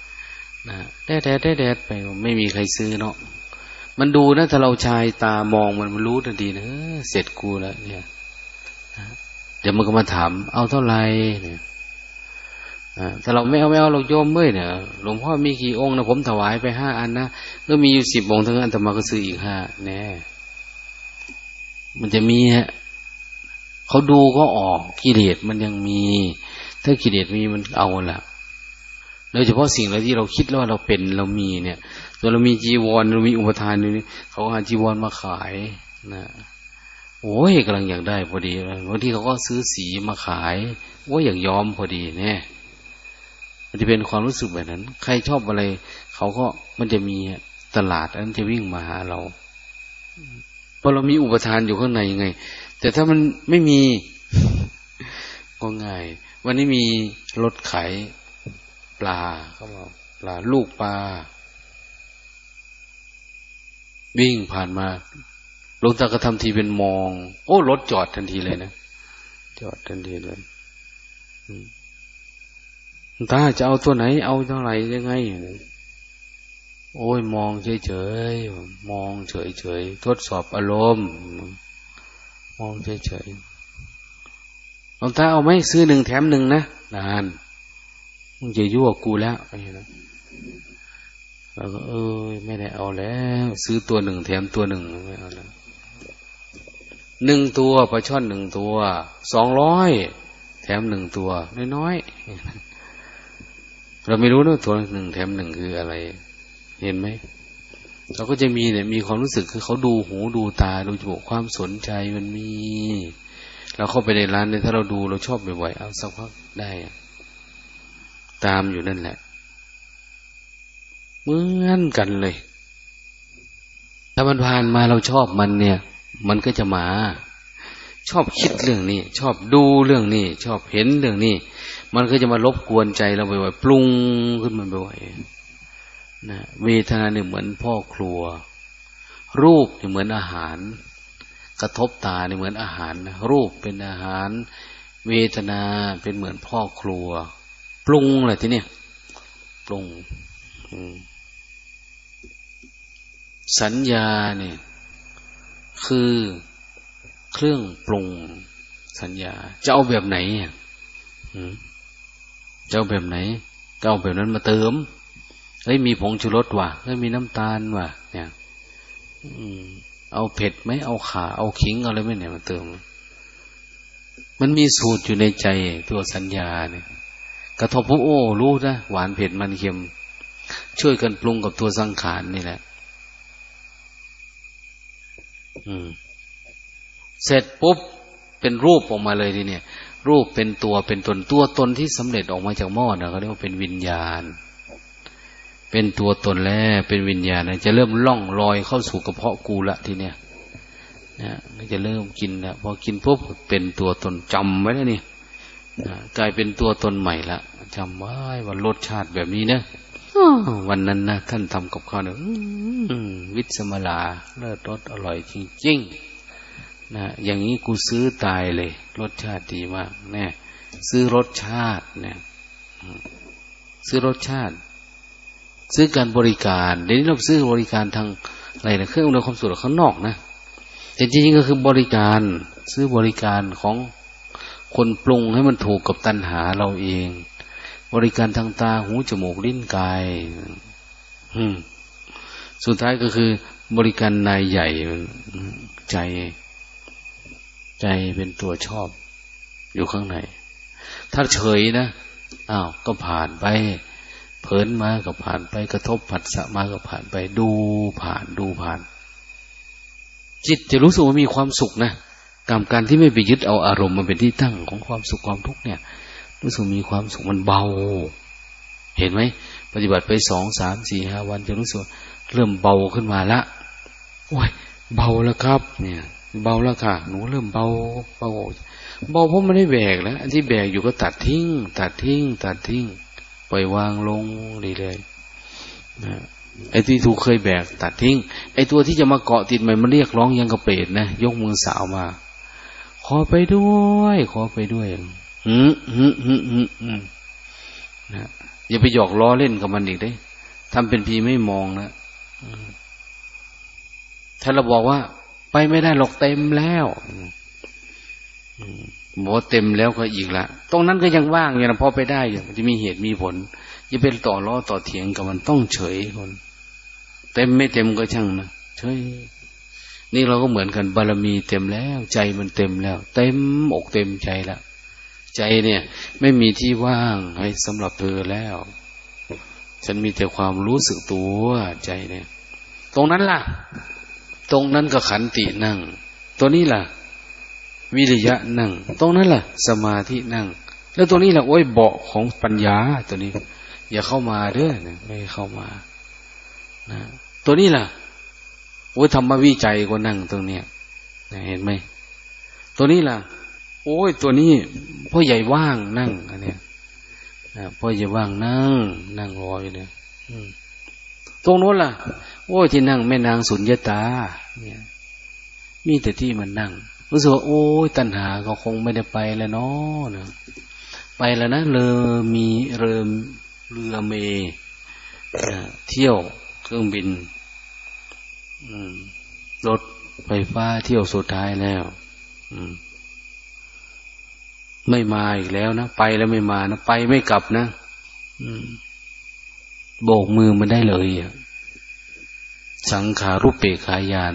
นะแดดแดดแดดไป ไม่มีใครซื้อเนาะมันดูนะถ้าเราชายตามองมันมันรู้ทันทีนะเสร็จกูแล้วเนี่ย เดี๋ยวมันก็มาถาม เอาเท่าไหร่เนี่ยถ้าเราไม่เอาไม่เอาเราโยมเมื่อเนี่ยหลวงพ่อมีกี่องค์นะผมถวายไปห้าอันนะก็มีอยู่สิบองค์ทั้งนั้นแต่มาก็ซื้ออีกห้าแน่มันจะมีฮะเขาดูก็ออกกิเลสมันยังมี ถ้ากิเลสมีมันเอาละโดยเฉพาะสิ่งอะไรที่เราคิดว่าเราเป็นเรามีเนี่ยตัวเรามีจีวรเรามีอุปทานอยู่นี่เขาหาจีวรมาขายนะ โอ้ยกำลังอยากได้พอดีบางทีเขาก็ซื้อสีมาขายโอ้ยอยากยอมพอดีเนี่ยมันจะเป็นความรู้สึกแบบนั้น ใครชอบอะไร เขาก็มันจะมีตลาดอันจะวิ่งมาหาเราเพอเรามีอุปทานอยู่ข้างในยังไง แต่ถ้ามันไม่มีก็ง่าย วันนี้มีรถขายปลาเขาบอกปลาลูกปลาวิ่งผ่านมา ลงตากระทำทีเป็นมอง โอ้รถจอดทันทีเลยนะจอดทันทีเลยตาจะเอาตัวไหน เอาเท่าไหร่ยังไงโอ้ยมองเฉยๆมองเฉยๆทดสอบอารมณ์ มองเฉยๆลงตาเอาไหมซื้อหนึ่งแถมหนึ่งนะนานมึงจะยั่วกูแล้วไอ้นะแล้วก็เออไม่ได้เอาแล้ว ซื้อตัวหนึ่งแถมตัวหนึ่งไม่เอาแล้ว หนึ่งตัวปลาช่อนหนึ่งตัว สองร้อยแถมหนึ่งตัว น้อยๆ เราไม่รู้นะตัวหนึ่งแถมหนึ่งคืออะไร เห็นไหมเราก็จะมีเนี่ยมีความรู้สึกคือเขาดูหูดูตาดูจมูกความสนใจมันมี เราเข้าไปในร้านเนี่ยถ้าเราดูเราชอบบ่อยๆเอาสักพักได้ ตามอยู่นั่นแหละเหมือนกันเลย ถ้ามันผ่านมาเราชอบมันเนี่ย มันก็จะมา ชอบคิดเรื่องนี้ ชอบดูเรื่องนี้ ชอบเห็นเรื่องนี้ มันก็จะมารบกวนใจเราบ่อยๆปรุงขึ้นมาบ่อยๆนะเวทนาเนี่ยเหมือนพ่อครัว รูปเนี่ยเหมือนอาหาร กระทบตาเนี่ยเหมือนอาหาร รูปเป็นอาหาร เวทนาเป็นเหมือนพ่อครัว ปรุงอะไรทีเนี้ยปรุงสัญญาเนี่ย คือเครื่องปรุงสัญญา จะเอาแบบไหนจะเอาแบบไหนจะเอาแบบนั้นมาเติมเฮ้ยมีผงชูรสว่ะเฮ้ยมีน้ำตาลว่ะ เนี่ยเอาเผ็ดไหมเอาขา เอาขิงเอาอะไรไหมเนี่ยมาเติม มันมีสูตรอยู่ในใจตัวสัญญาเนี่ย กระทบผู้โอ้รู้นะหวานเผ็ดมันเค็ม ช่วยกันปรุงกับตัวสังขารนี่แหละ เสร็จปุ๊บเป็นรูปออกมาเลยทีเนี่ย รูปเป็นตัวเป็นตนตัวตนที่สำเร็จออกมาจากหม้อนะเขาเรียกว่าเป็นวิญญาณ เป็นตัวตนแล้วเป็นวิญญาณนะจะเริ่มล่องลอยเข้าสู่กระเพาะกูละทีเนี่ยนะจะเริ่มกินแล้วพอกินปุ๊บเป็นตัวตนจำไว้แล้วนี่กลายเป็นตัวตนใหม่ละจำไว้ว่ารสชาติแบบนี้นะ วันนั้นนะท่านทำกับข้าวเนี่ยวิสมลาเลิศรสอร่อยจริงๆนะอย่างนี้กูซื้อตายเลย รสชาติดีมากแน่ซื้อรสชาติเนี่ยซื้อรสชาติ ซื้อการบริการเดี๋ยวนี้เราซื้อบริการทางอะไรนะเครื่องอำนวยความสะดวกข้างนอกนะแต่จริงๆก็คือบริการซื้อบริการของคนปรุงให้มันถูกกับตัณหาเราเอง บริการทางตาหูจมูกลิ้นกายสุดท้ายก็คือบริการนายใหญ่ใจ ใจเป็นตัวชอบ อยู่ข้างใน ถ้าเฉยนะอ้าวก็ผ่านไป เผินมาก็ผ่านไป กระทบผัสสะมาก็ผ่านไป ดูผ่านดูผ่าน จิตจะรู้สึกว่ามีความสุขนะกรรมการที่ไม่ไปยึดเอาอารมณ์มันเป็นที่ตั้งของความสุขความทุกข์เนี่ย รู้สึกมีความสุขมันเบา เห็นไหมปฏิบัติไปสองสามสี่ห้าวันจะรู้สึกเริ่มเบาขึ้นมาละโอ้ยเบาแล้วครับ เนี่ย เบาแล้วค่ะ หนูเริ่มเบาเบาเบาเพราะมันได้แบกแล้วอันที่แบกอยู่ก็ตัดทิ้ง ตัดทิ้ง ตัดทิ้งปล่อยวางลงเรื่อยๆนะไอ้ที่ถูกเคยแบก ตัดทิ้ง ไอ้ตัวที่จะมาเกาะติดใหม่มันเรียกร้องยังกระเปรดนะยกมือสาวมา ขอไปด้วย ขอไปด้วย อืมอืมอืมอืมอืมนะอย่าไปหยอกล้อเล่นกับมันอีกได้ทำเป็นพีไม่มองนะถ้าเราบอกว่า ไปไม่ได้หรอกเต็มแล้วหมอเต็มแล้วก็อีกละ ตรงนั้นก็ยังว่างอยู่นะพอไปได้อยู่มันจะมีเหตุมีผลจะเป็นต่อล้อต่อเถียงกับมันต้องเฉยคน เต็มไม่เต็มก็ช่างนะเฉยนี่เราก็เหมือนกันบารมีเต็มแล้ว ใจมันเต็มแล้ว เต็มอกเต็มใจแล้ว ใจเนี่ย ไม่มีที่ว่างให้สำหรับเธอแล้ว ฉันมีแต่ความรู้สึกตัวใจเนี่ย ตรงนั้นล่ะ ตรงนั้นก็ขันตินั่ง ตัวนี้ล่ะ วิริยะนั่ง ตรงนั้นล่ะ สมาธินั่ง แล้วตัวนี้ล่ะโอ้ยเบาของปัญญาตัวนี้ อย่าเข้ามาเด้อไม่เข้ามานะตัวนี้ล่ะโอ้ยธรรมวิจัยก็นั่งตรงเนี้ยเห็นไหมตัวนี้ล่ะ โอ้ยตัวนี้พ่อใหญ่ว่างนั่งอันเนี้ยพ่อใหญ่ว่างนั่ง นั่งรออยู่เนี่ยตรงโน้นล่ะ โอ้ยที่นั่งแม่นางสุญญตา เนี่ย มีแต่ที่มันนั่งรู้สึกว่าโอ้ยตัณหาเขาคงไม่ได้ไปแล้วเนาะนะไปแล้วนะเรือมีเรือเรือเมเที่ยวเครื่องบินรถไฟฟ้าเที่ยวสุดท้ายแล้ว ไม่มาอีกแล้วนะไปแล้วไม่มานะไปไม่กลับนะโบกมือมันได้เลยสังขารุปเปขายาน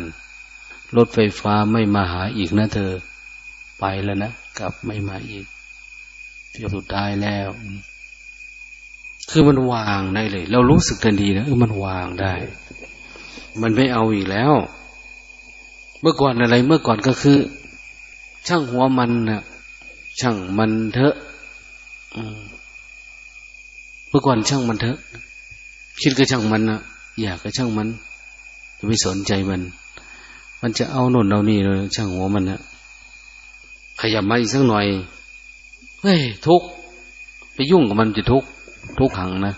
รถไฟฟ้าไม่มาหาอีกนะเธอ ไปแล้วนะกลับไม่มาอีกเที่ยวสุดท้ายแล้ว คือมันวางได้เลย เรารู้สึกทันทีนะเออมันวางได้ มันไม่เอาอีกแล้ว เมื่อก่อนอะไร เมื่อก่อนก็คือ ช่างหัวมันนะ ช่างมันเถอะเมื่อก่อนช่างมันเถอะ คิดก็ช่างมันนะอยากก็ช่างมันจะไม่สนใจมัน มันจะเอาโน่นเอานี่เลยช่างหัวมันนะขยับมาอีกสักหน่อยเฮ้ยทุกไปยุ่งกับมันจะทุกทุกขังนะ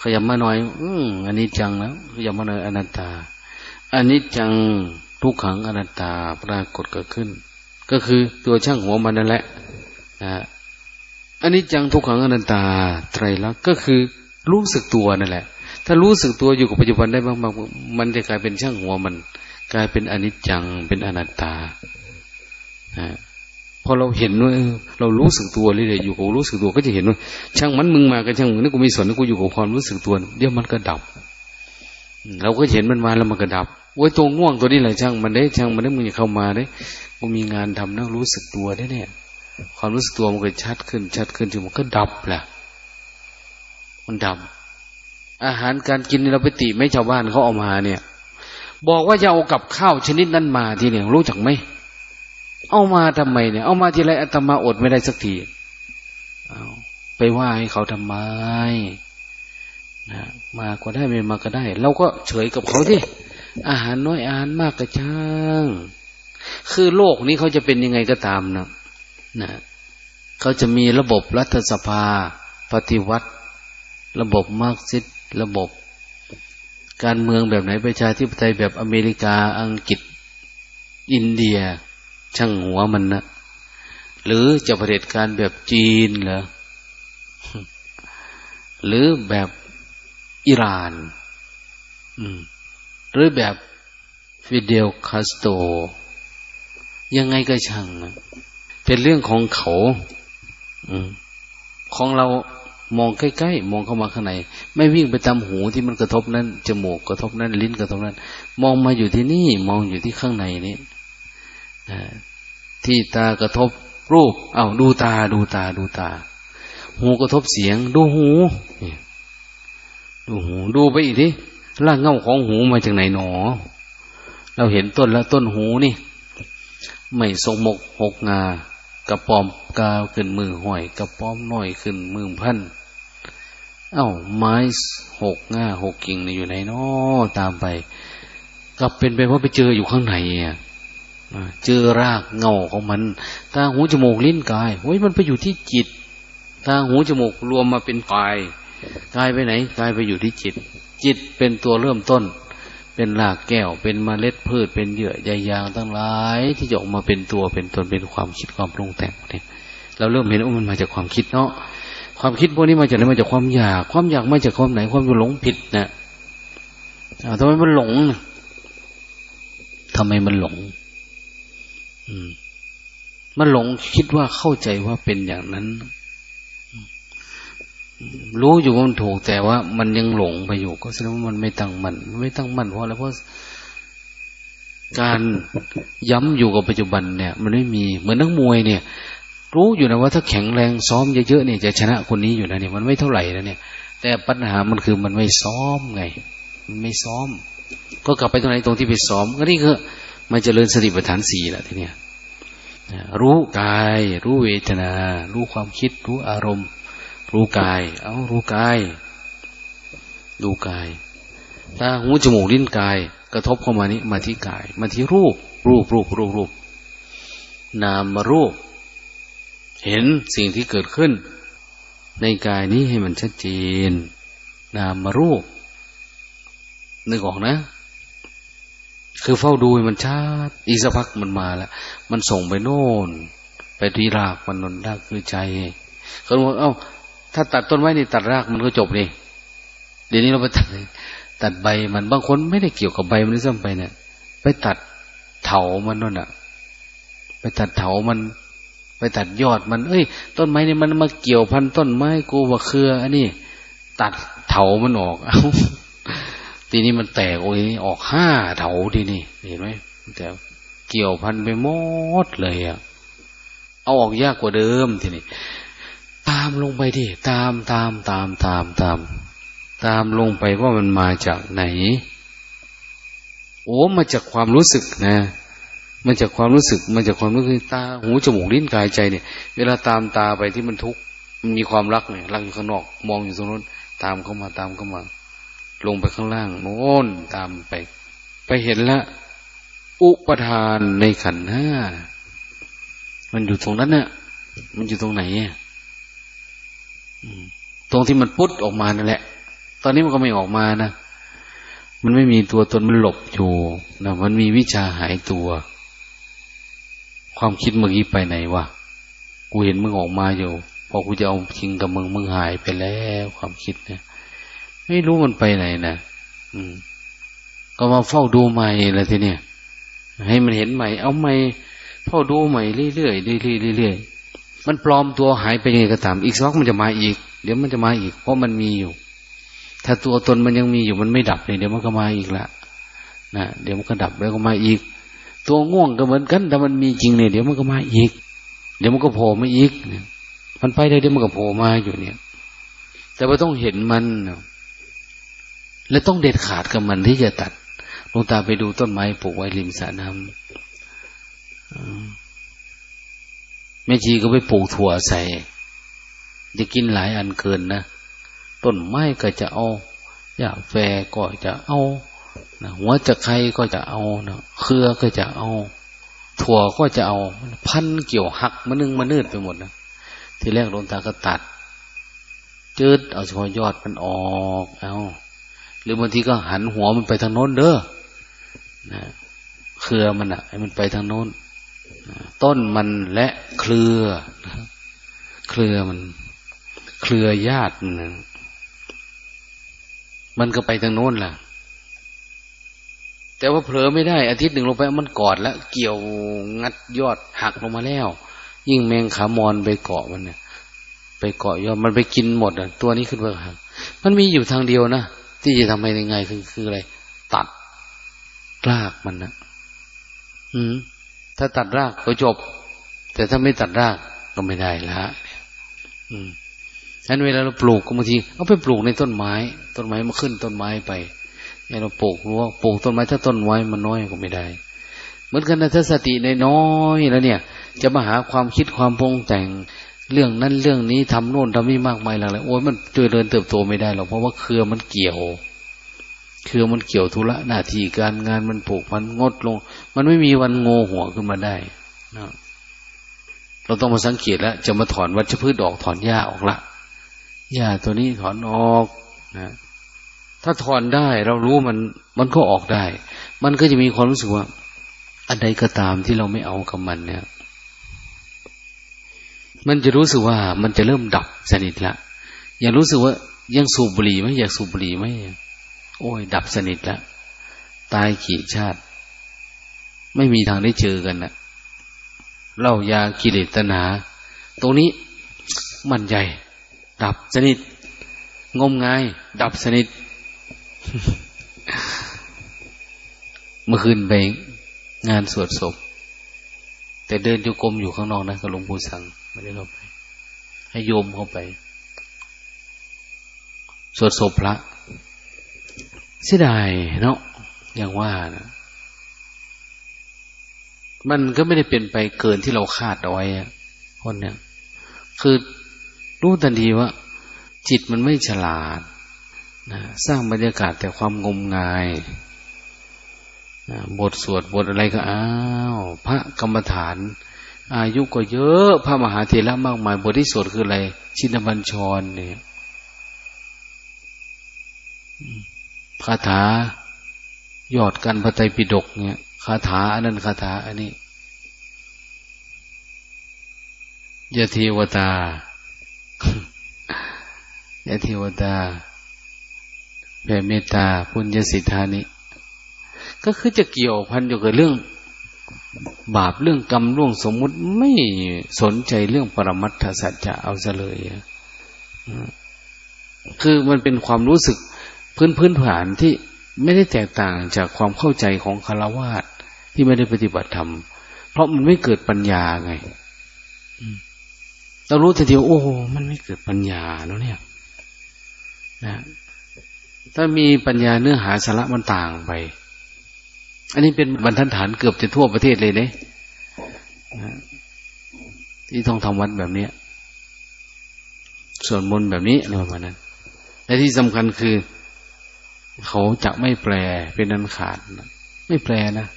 ขยับมาหน่อย อืมอันนี้จังแล้วขยับมาหน่อยอนัตตาอันนี้จังทุกขังอนัตตาปรากฏเกิดขึ้น ก็คือตัวช่างหัวมันนั่นแหละนะอันนี้จังทุกขังอนัตตาไตรลักษณ์ก็คือรู้สึกตัวนั่นแหละ ถ้ารู้สึกตัวอยู่กับปัจจุบันได้บ้างๆมันจะกลายเป็นช่างหัวมัน กลายเป็นอนิจจังเป็นอนัตตาพอเราเห็นว่าเรารู้สึกตัวเรื่อยๆอยู่กับรู้สึกตัวก็จะเห็นว่าช่างมันมึงมาก็ช่างมึงนี่กูมีส่วนนี่กูอยู่กับความรู้สึกตัวเดี๋ยวมันก็ดับ เราก็เห็นมันมาแล้วมันก็ดับ โอ้ยตัวง่วงตัวนี้แหละช่างมันได้ช่างมันได้มึงอย่าเข้ามาได้กูมีงานทำนั่งรู้สึกตัวได้เนี่ย ความรู้สึกตัวมันก็ชัดขึ้น ชัดขึ้นจนมันก็ดับแหละมันดับ อาหารการกินเราไปติไม่ชาวบ้านเขาเอามาเนี่ย บอกว่าจะเอากับข้าวชนิดนั้นมาทีเนี่ยรู้จักไหมเอามาทำไมเนี่ย เอามาทีไรอาตมาอดไม่ได้สักทีเอาไปว่าให้เขาทำไมนะมาก็ได้ไม่มาก็ได้ เราก็เฉยกับเขาที่ อาหารน้อยอาหารมากก็ช่าง คือโลกนี้เขาจะเป็นยังไงก็ตามนะนะเขาจะมีระบบรัฐสภา ปฏิวัติ ระบบมาร์กซิสระบบ การเมืองแบบไหนประชาธิปไตยแบบอเมริกาอังกฤษ อินเดีย ช่างหัวมันนะหรือจะเผด็จการแบบจีนเหรอหรือแบบอิหร่าน หรือแบบฟิเดลคาสโต ยังไงก็ช่างนะเป็นเรื่องของเขาของเรามองใกล้ๆมองเข้ามาข้างใน ไม่วิ่งไปตามหูที่มันกระทบนั้นจมูกกระทบนั้น ลิ้นกระทบนั้น มองมาอยู่ที่นี่มองอยู่ที่ข้างในนี้ที่ตากระทบรูป เอา้าดูตาดูตาดูตา หูกระทบเสียง ดูหู ดูหู ดูไปอีกที รางเง่าของหูมาจากไหนหนอ เราเห็นต้นแล้วต้นหูนี่ ไม่ทรงมกหกงากระปอมกาวขึ้นมือห้อยกระปอมน้อยขึ้นมือพัน เอา้า ไม้หกง่าหกกิ่งนี่อยู่ไหนนอตามไป ก็เป็นไปว่าไปเจออยู่ข้างในอะเจอรากเงาของมัน ตาหูจมูกลิ้นกายโอ้ยมันไปอยู่ที่จิต ตาหูจมูกรวมมาเป็นกาย กายไปไหน กายไปอยู่ที่จิต จิตเป็นตัวเริ่มต้น เป็นรากแก้ว เป็นเมล็ดพืช เป็นเหยื่อใยยางทั้งหลาย ที่จะออกมาเป็นตัวเป็นตนเป็นความคิดความปรุงแต่งเนี่ยเราเริ่มเห็นว่ามันมาจากความคิดเนาะความคิดพวกนี้มาจากไหนมาจากความอยาก ความอยากมาจากความไหนความหลงผิดนะทำไมมันหลงทำไมมันหลงมันหลงคิดว่าเข้าใจว่าเป็นอย่างนั้น รู้อยู่ว่ามันถูกแต่ว่ามันยังหลงไปอยู่ ก็แสดงว่ามันไม่ตั้งมันไม่ตั้งมั่นเพราะอะไรเพราะการย้ำอยู่กับปัจจุบันเนี่ย มันไม่มีเหมือนนักมวยเนี่ย รู้อยู่นะว่าถ้าแข็งแรงซ้อมเยอะๆเนี่ยจะชนะคนนี้อยู่นะเนี่ยมันไม่เท่าไหร่นะเนี่ย แต่ปัญหามันคือมันไม่ซ้อมไง มันไม่ซ้อม ก็กลับไปตรงไหนตรงที่ไปซ้อมก็นี่คือมันจเจริญสติปัฏฐานสี่แหละทีเนี้ยรู้กาย รู้เวทนา รู้ความคิดรู้อารมณ์ รู้กาย เอารู้กาย ดูกายถ้าหูจมูกลิ้นกาย กระทบเข้ามานี้มาที่กาย มาที่รูป รูปรูปรูปรูป นามมารูป เห็นสิ่งที่เกิดขึ้น ในกายนี้ให้มันชัดเจน นามมารูป นึกออกนะ คือเฝ้าดูมันชาติอีกสักพักมันมาแล้ว มันส่งไปโน่น ไปที่รากมันนนรากคือใจเขาบอกเอ้า ถ้าตัดต้นไม้นี่ตัดรากมันก็จบเลยเดี๋ยวนี้เราไปตัดตัดใบมันบางคนไม่ได้เกี่ยวกับใบมันด้วยซ้ำไปเนี่ย ไปตัดเถามันนั่นอะไปตัดเถามัน ไปตัดยอดมัน เอ้ย ต้นไม้นี่มันมาเกี่ยวพันต้นไม้กูว่าเครืออันนี้ตัดเถามันออกเอาทีนี้มันแตกโอ้ยออกห้าเถาทีนี่เห็นไหมแต่เกี่ยวพันไปหมดเลยอะเอาออกยากกว่าเดิมทีนี้ ตามลงไปดิตามตามตามตามตาม ตามลงไปว่ามันมาจากไหน โอ้มาจากความรู้สึกนะมาจากความรู้สึกมาจากความรู้สึกตาหูจมูกลิ้นกายใจเนี่ย เวลาตามตาไปที่มันทุกข์มันมีความรักเนี่ยรักอยู่ข้างนอก มองอยู่ตรงนู้นตามเข้ามาตามเข้ามา ลงไปข้างล่างโน้นตามไป ไปเห็นละ อุปทานในขันห้ามันอยู่ตรงนั้นเนี่ยมันอยู่ตรงไหนเนี่ย ตรงที่มันพุทธออกมานั่นแหละ ตอนนี้มันก็ไม่ออกมานะมันไม่มีตัวตนมันหลบอยู่นะมันมีวิชาหายตัว ความคิดเมื่อกี้ไปไหนวะกูเห็นมึงออกมาอยู่พอกูจะเอาจริงกับมึงมึงหายไปแล้วความคิดเนี่ยไม่รู้มันไปไหนนะอืม ก็มาเฝ้าดูใหม่ล้วทีเนี้ยให้มันเห็นใหม่ เอาใหม่เฝ้าดูใหม่เรื่อยๆเรื่อยๆเรื่อยๆ มันปลอมตัวหายไปยังไงก็ตาม อีกสักมันจะมาอีก เดี๋ยวมันจะมาอีก เพราะมันมีอยู่ ถ้าตัวตนมันยังมีอยู่มันไม่ดับเลยเดี๋ยวมันก็มาอีกละนะเดี๋ยวมันก็ดับแล้วก็มาอีก ตัวง่วงก็เหมือนกันถ้ามันมีจริงเนี่ยเดี๋ยวมันก็มาอีก เดี๋ยวมันก็โผล่มาอีกเนี่ยมันไปได้เดี๋ยวมันก็โผล่มาอยู่เนี่ย แต่ว่าต้องเห็นมัน และต้องเด็ดขาดกับมันที่จะตัดลงตาไปดูต้นไม้ปลูกไว้ริมสระน้ำ แม่ชีก็ไปปลูกถั่วใส่จะกินหลายอันเกินนะต้นไม้ก็จะเอาหญ้าแฝก็จะเอานะหัวจะไข่ก็จะเอานะเครือก็จะเอา ถั่วก็จะเอา พันเกี่ยวหักมันนึงมันนืดไปหมดนะทีแรกลงตาก็ตัดจืดเอาเฉพาะยอดมันออกเอาหรือบางทีก็หันหัวมันไปทางโน้นเด้อนะเครือมันอะให้มันไปทางโน้น ต้นมันและเครือเครือมัน เครือญาตินมันก็ไปทางโน้นล่ะ แต่ว่าเผลอไม่ได้อาทิตย์หนึ่งลงไปมันกอดแล้ว เกี่ยวงัดยอดหักลงมาแล้ว ยิ่งแมงขามอนไปเกาะมันเนี่ย ไปเกาะยอดมันไปกินหมดอะตัวนี้ขึ้นไปหักมันมีอยู่ทางเดียวนะที่จะทำให้ง่ายคือคืออะไร ตัดรากมันนะอืม ถ้าตัดรากก็จบ แต่ถ้าไม่ตัดรากก็ไม่ได้ละอืมฉะนั้นเวลาเราปลูกก็บางทีเอาไปปลูกในต้นไม้ ต้นไม้มาขึ้นต้นไม้ไปเนี่ยเราปลูกรู้วปลูกต้นไม้ถ้าต้นไม้มันน้อยก็ไม่ได้ เหมือนกันนะถ้าสติในน้อยแล้วเนี่ย จะมาหาความคิดความปรุงแต่งเรื่องนั้นเรื่องนี้ทำโน่นทำนี่มากมายหลากหลายโอ้ยมันเจริญเติบโตไม่ได้หรอกเพราะว่าเครือมันเกี่ยว คือมันเกี่ยวธุระหน้าที่การงานมันผูกมันงดลง มันไม่มีวันโงหัวขึ้นมาได้นะเราต้องมาสังเกตแล้ว จะมาถอนวัชพืชดอกถอนหญ้าออกละหญ้าตัวนี้ถอนออกนะถ้าถอนได้เรารู้มันมันก็ออกได้ มันก็จะมีความรู้สึกว่า อันใดก็ตามที่เราไม่เอากับมันเนี่ย มันจะรู้สึกว่ามันจะเริ่มดับสนิทละ อยังรู้สึกว่ายังสูบบุหรี่ไหมอยากสูบบุหรี่ไหม โอ้ย ดับสนิทและตายขี่ชาติ ไม่มีทางได้เจอกันนะเล้ายากิเลสตนา ตรงนี้มันใหญ่ ดับสนิท งมงาย ดับสนิท เมื่อคืนไปงานสวดศพ แต่เดินโยกรมอยู่ข้างนอกนะกับหลวงปู่สังไม่ได้เข้าไป ให้โยมเข้าไป สวดศพพระ เสียดายเนาะอย่างว่านะมันก็ไม่ได้เป็นไปเกินที่เราคาดเอาไว้คนเนี่ย คือรู้ทันทีว่า จิตมันไม่ฉลาดนะสร้างบรรยากาศแต่ความงมงายนะบทสวดบทอะไรก็อ้าวพระกรรมฐาน อายุก็เยอะ พระมหาเถระมากมาย บทที่สวดคืออะไร ชินบัญชรเนี่ย คาถายอดกันพระไตรปิฎกเนี่ยคาถาอันนั้นคาถาอันนี้ยะเทวตายะเทวตาแผ่เมตตาพุญญสิทธานิก็คือจะเกี่ยวพันอยู่กับเรื่อง บาปเรื่องกรรมเรื่องสมมุติไม่สนใจเรื่องปรมัตถสัจจะเอาซะเลยคือมันเป็นความรู้สึก พื้นพื้นฐานที่ไม่ได้แตกต่างจากความเข้าใจของคารวาสที่ไม่ได้ปฏิบัติธรรม เพราะมันไม่เกิดปัญญาไงเรารู้แต่เดียวโอ้มันไม่เกิดปัญญาแล้วเนี่ยนะถ้ามีปัญญาเนื้อหาสาระมันต่างไป อันนี้เป็นบรรทัดฐานเกือบจะทั่วประเทศเลยเนี่ยที่ต้องทำวัดแบบนี้ส่วนมนแบบนี้อะไรประมาณนั้นและที่สำคัญคือ เขาจะไม่แปลเป็นนันขาดไม่แปลนะ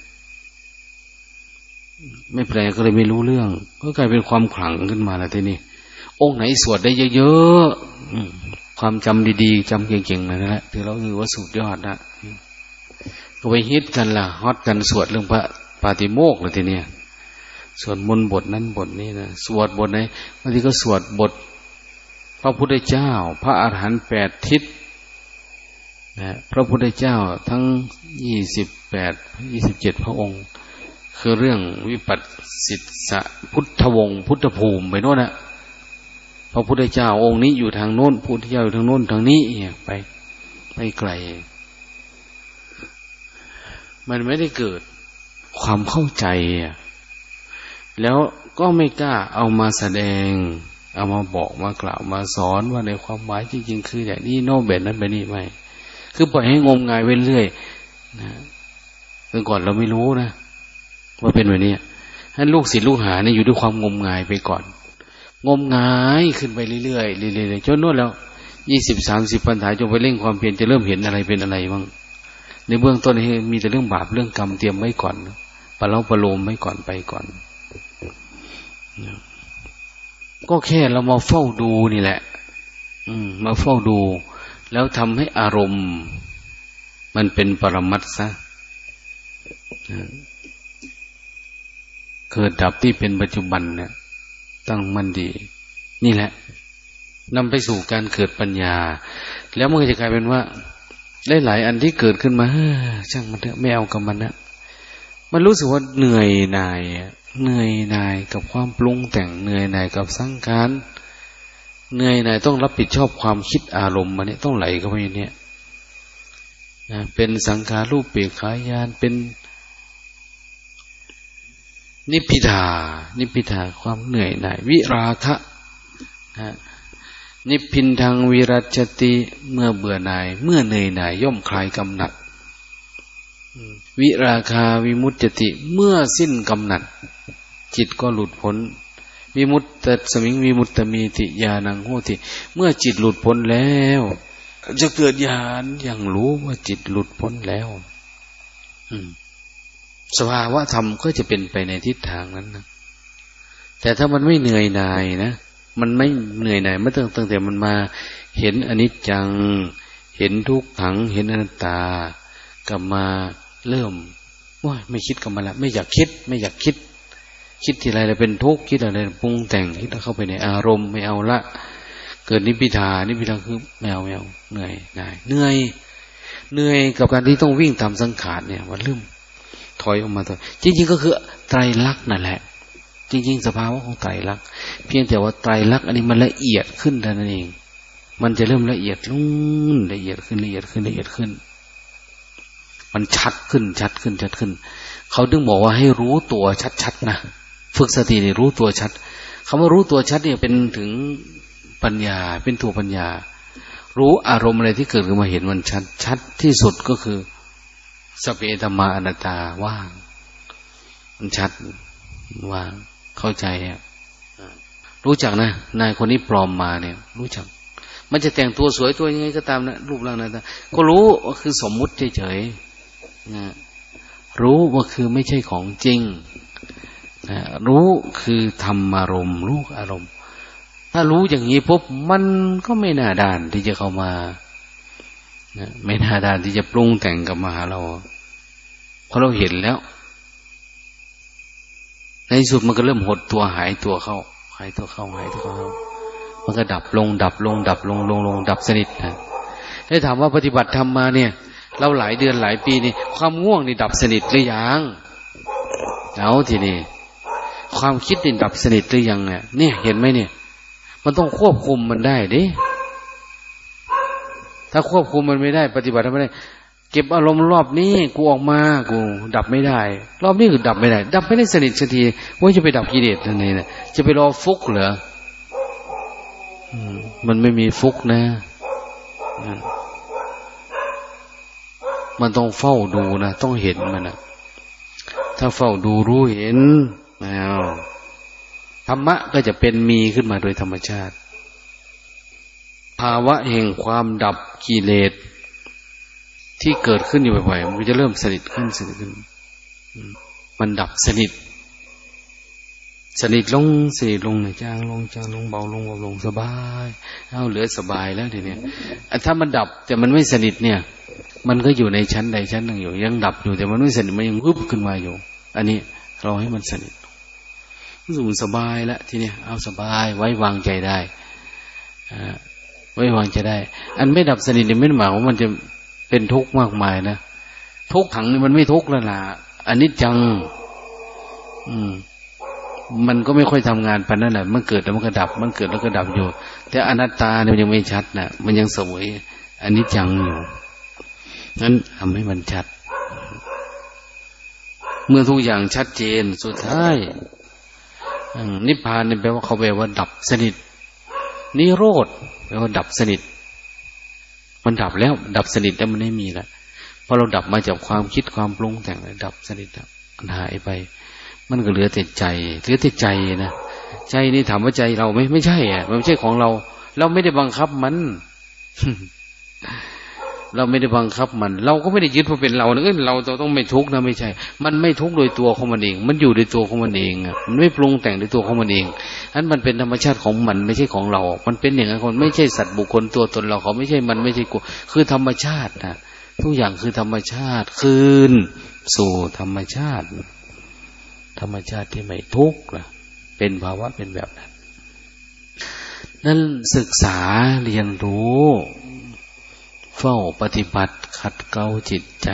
ไม่แปลก็เลยไม่รู้เรื่อง ก็กลายเป็นความขลังขึ้นมาแล้วทีนี้องค์ไหนสวดได้เยอะๆความจำดีๆจำเก่งๆนั่นแหละถือเราคือว่าสุดยอดนะก็ไปฮิตกันล่ะฮอตกันสวดเรื่องพระปาติโมกเลยทีเนี้ยสวดมนต์บทนั้นบทนี้นะสวดบทไหนบางทีก็สวดบท พระพุทธเจ้า พระอาหารหันต์แปดทิศ นะพระพุทธเจ้าทั้งยี่สิบแปดยี่สิบเจ็ดพระองค์ คือเรื่องวิปัสสิสะพุทธวงศ์พุทธภูมิไปโน่นนะพระพุทธเจ้าองค์นี้อยู่ทางโน้นพุทธเจ้าอยู่ทางโน้นทางนี้ไปไปไกล มันไม่ได้เกิดความเข้าใจ แล้วก็ไม่กล้าเอามาแสดง เอามาบอกมากล่าวมาสอนว่าในความหมายจริงๆ คืออย่างนี้โน้แบบนั้นไปนี่ไม่ คือปล่อยให้งมงายไปเรื่อยนะเมื่อก่อนเราไม่รู้นะว่าเป็นแบบนี้ให้ลูกศิษย์ลูกหาเนี่ยอยู่ด้วยความงมงายไปก่อน งมงายขึ้นไปเรื่อยๆเรื่อยๆจนนู่นแล้วยี่สิบสามสิบปัญหาจนไปเร่งความเพียรจะเริ่มเห็นอะไรเป็นอะไรบ้างในเบื้องต้นให้มีแต่เรื่องบาปเรื่องกรรมเตรียมไว้ก่อนปะเล่าประโลมไว้ก่อนไปก่อน ก็แค่เรามาเฝ้าดูนี่แหละ อืม มาเฝ้าดู แล้วทำให้อารมณ์ มันเป็นปรมัตซะเกิดดับที่เป็นปัจจุบันเนี่ยตั้งมันดี นี่แหละนำไปสู่การเกิดปัญญา แล้วมันจะกลายเป็นว่าได้หลายอันที่เกิดขึ้นมาช่างมันเถอะไม่เอากับมันนะมันรู้สึกว่าเหนื่อยหน่ายเหนื่อยหน่ายกับความปรุงแต่งเหนื่อยหน่ายกับสังขาร เหนื่อยหน่อยต้องรับผิดชอบความคิดอารมณ์มาเนี่ยต้องไหลเข้าไปเนี่ยนะเป็นสังขารูปเปกขายานเป็น นิพิทา นิพิทาความเหนื่อยหน่าย วิราคะนะนิพินทางวิรัชติเมื่อเบื่อหน่าย เมื่อเหนื่อยหน่าย ย่อมคลายกำหนัดวิราคาวิมุตติ เมื่อสิ้นกำหนัด จิตก็หลุดพ้น วิมุตตสมิงวิมุตตมีติญาณังโหติ เมื่อจิตหลุดพ้นแล้ว จะเกิดญาณอย่างรู้ว่าจิตหลุดพ้นแล้วสภาวะธรรมก็จะเป็นไปในทิศทางนั้นนะแต่ถ้ามันไม่เหนื่อยหน่ายนะ มันไม่เหนื่อยหน่ายเมื่อตั้งตั้งแต่มันมา เห็นอนิจจัง เห็นทุกขัง เห็นอนัตตากลับมาเริ่มว่าไม่คิดกับมันละไม่อยากคิด ไม่อยากคิด คิดทีไรเลยเป็นทุกข์คิดอะไรปรุงแต่งคิดเข้าไปในอารมณ์ไม่เอาละ เกิดนิพิทานิพิทาคือแมวแมวเหนื่อยหน่ายเหนื่อยเหนื่อยกับการที่ต้องวิ่งตามสังขารเนี่ยมันเริ่มถอยออกมาตัวจริง ๆ ก็คือไตรลักษณ์นั่นแหละ จริง ๆ สภาวะของไตรลักษณ์เพียงแต่ว่าไตรลักษณ์อันนี้มันละเอียดขึ้นเท่านั้นเอง มันจะเริ่มละเอียดลุ่นละเอียดขึ้นละเอียดขึ้นละเอียดขึ้น มันชัดขึ้นชัดขึ้นชัดขึ้น เขาดึงบอกว่าให้รู้ตัวชัดๆนะ ฝึกสตินี่รู้ตัวชัดคำว่ารู้ตัวชัดเนี่ยเป็นถึงปัญญา เป็นตัวปัญญา รู้อารมณ์อะไรที่เกิดขึ้นมาเห็นมันชัด ชัดที่สุดก็คือสเปธรรมาอนัตตาว่าง มันชัดว่างเข้าใจอะรู้จักนะนายคนนี้ปลอมมาเนี่ย รู้จัก มันจะแต่งตัวสวยตัวยังไงก็ตามนะรูปร่างนั้นก็รู้ว่าคือสมมุติเฉยๆนะรู้ว่าคือไม่ใช่ของจริง นะรู้คือธรรมารมณ์รู้อารมณ์ ถ้ารู้อย่างนี้ปุ๊บมันก็ไม่น่าด่านที่จะเข้ามานะไม่น่าด่านที่จะปรุงแต่งกับมาหาเราเพราะเราเห็นแล้ว ในสุดมันก็เริ่มหดตัวหายตัวเข้า หายตัวเข้าหายตัวเข้า มันก็ดับลง ดับลง ดับลงลงลง ดับสนิทนะได้ถามว่าปฏิบัติธรรมมาเนี่ย เราหลายเดือนหลายปีนี่ ความง่วงนี่ดับสนิทหรือยังเอาทีนี้ ความคิดนี่ดับสนิทหรือยังเนี่ยเนี่ยเห็นไหมเนี่ย มันต้องควบคุมมันได้ดิถ้าควบคุมมันไม่ได้ ปฏิบัติไม่ได้ เก็บอารมณ์รอบนี้กูออกมากู ดับไม่ได้ รอบนี้คือดับไม่ได้ ดับไม่ได้สนิทสักทีว่าจะไปดับกิเลสทันทีนะจะไปรอฟุกเหรอมันไม่มีฟุกนะมันต้องเฝ้าดูนะ ต้องเห็นมันนะถ้าเฝ้าดูรู้เห็น แล้วธรรมะก็จะเป็นมีขึ้นมาโดยธรรมชาติ ภาวะแห่งความดับกิเลสที่เกิดขึ้นอยู่บ่อยๆมันจะเริ่มสนิทขึ้นสนิทขึ้น มันดับสนิท สนิทลงสนิทลงเนี่ยจางลงจางลงเบาลงเบาลงสบาย เอาเหลือสบายแล้วทีเนี้ยถ้ามันดับแต่มันไม่สนิทเนี่ย มันก็อยู่ในชั้นใดชั้นหนึ่งอยู่ ยังดับอยู่แต่มันไม่สนิทมันยังรึบขึ้นมาอยู่ อันนี้เราให้มันสนิท รู้สึกสบายแล้วทีนี้เอาสบาย ไว้วางใจได้ไว้วางใจได้ อันไม่ดับสนิทเนี่ยไม่หมายว่ามันจะเป็นทุกข์มากมายนะทุกขังนี่มันไม่ทุกข์แล้วล่ะอันนี้จัง อืม มันก็ไม่ค่อยทำงานปันนั่นแหละมันเกิดแล้วมันก็ดับ มันเกิดแล้วก็ดับอยู่ แต่อนัตตาเนี่ยมันยังไม่ชัดนะมันยังสวยอันนี้จังอยู่นั้นทำให้มันชัด เมื่อทุกอย่างชัดเจนสุดท้าย นิพพานนี่แปลว่าเขาแปลว่าดับสนิท นิโรธแปลว่าดับสนิท มันดับแล้ว ดับสนิทแล้วมันไม่มีละพอเราดับมาจากความคิดความปรุงแต่งดับสนิทมันหายไป มันก็เหลือแต่ใจ เหลือแต่ใจนะใจนี่ถามว่าใจเราไม่ไม่ใช่อะมันไม่ใช่ของเรา เราไม่ได้บังคับมัน เราไม่ได้บังคับมัน เราก็ไม่ได้ยึดว่าเป็นเราเออเราต้องไม่ทุกข์นะไม่ใช่ มันไม่ทุกข์โดยตัวของมันเอง มันอยู่โดยตัวของมันเองมันไม่ปรุงแต่งโดยตัวของมันเองนั้นมันเป็นธรรมชาติของมันไม่ใช่ของเรา มันเป็นอย่างนั้นคนไม่ใช่สัตว์บุคคลตัวตนเราเขาไม่ใช่มันไม่ใช่กูคือธรรมชาตินะทุกอย่างคือธรรมชาติคืน สู่ธรรมชาติ ธรรมชาติที่ไม่ทุกข์นะเป็นภาวะเป็นแบบนั้นนั่นศึกษาเรียนรู้ เฝ้าปฏิบัติขัดเกลาจิตใจ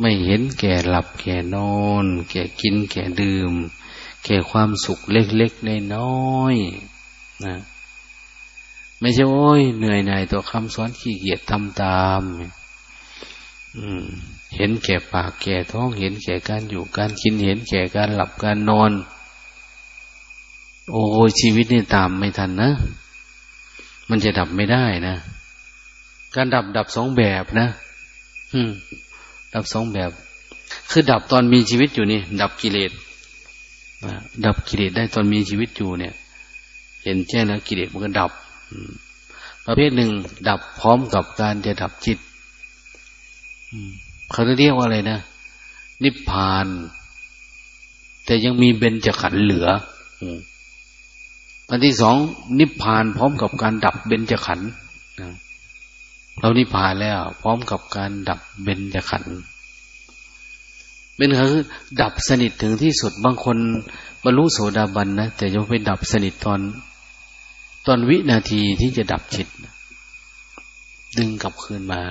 ไม่เห็นแก่หลับแก่นอน แก่กินแก่ดื่ม แก่ความสุขเล็กๆในน้อยนะไม่ใช่โอ้ยเหนื่อยหน่ายตัวคำสอนขี้เกียจทำตามอืมเห็นแก่ปากแก่ท้องเห็นแก่การอยู่การกินเห็นแก่การหลับการนอน โอ้ชีวิตนี่ตามไม่ทันนะ มันจะดับไม่ได้นะ การดับดับสองแบบนะ อืม ดับสองแบบ คือดับตอนมีชีวิตอยู่นี่ ดับกิเลสดับกิเลสได้ตอนมีชีวิตอยู่เนี่ย เห็นแจ้งแล้วกิเลสมันก็ดับประเภทหนึ่ง ดับพร้อมกับการจะดับจิตเขาเรียกว่าอะไรนะ นิพพาน แต่ยังมีเบญจขันธ์เหลืออันที่สองนิพพานพร้อมกับการดับเบญจขันธ์ เรานิพพานแล้ว พร้อมกับการดับเบญจขันธ์เป็นคือดับสนิทถึงที่สุดบางคนบรรลุโสดาบันนะแต่ยังไปดับสนิทตอน ตอนวินาทีที่จะดับจิต ดึงกลับคืนมา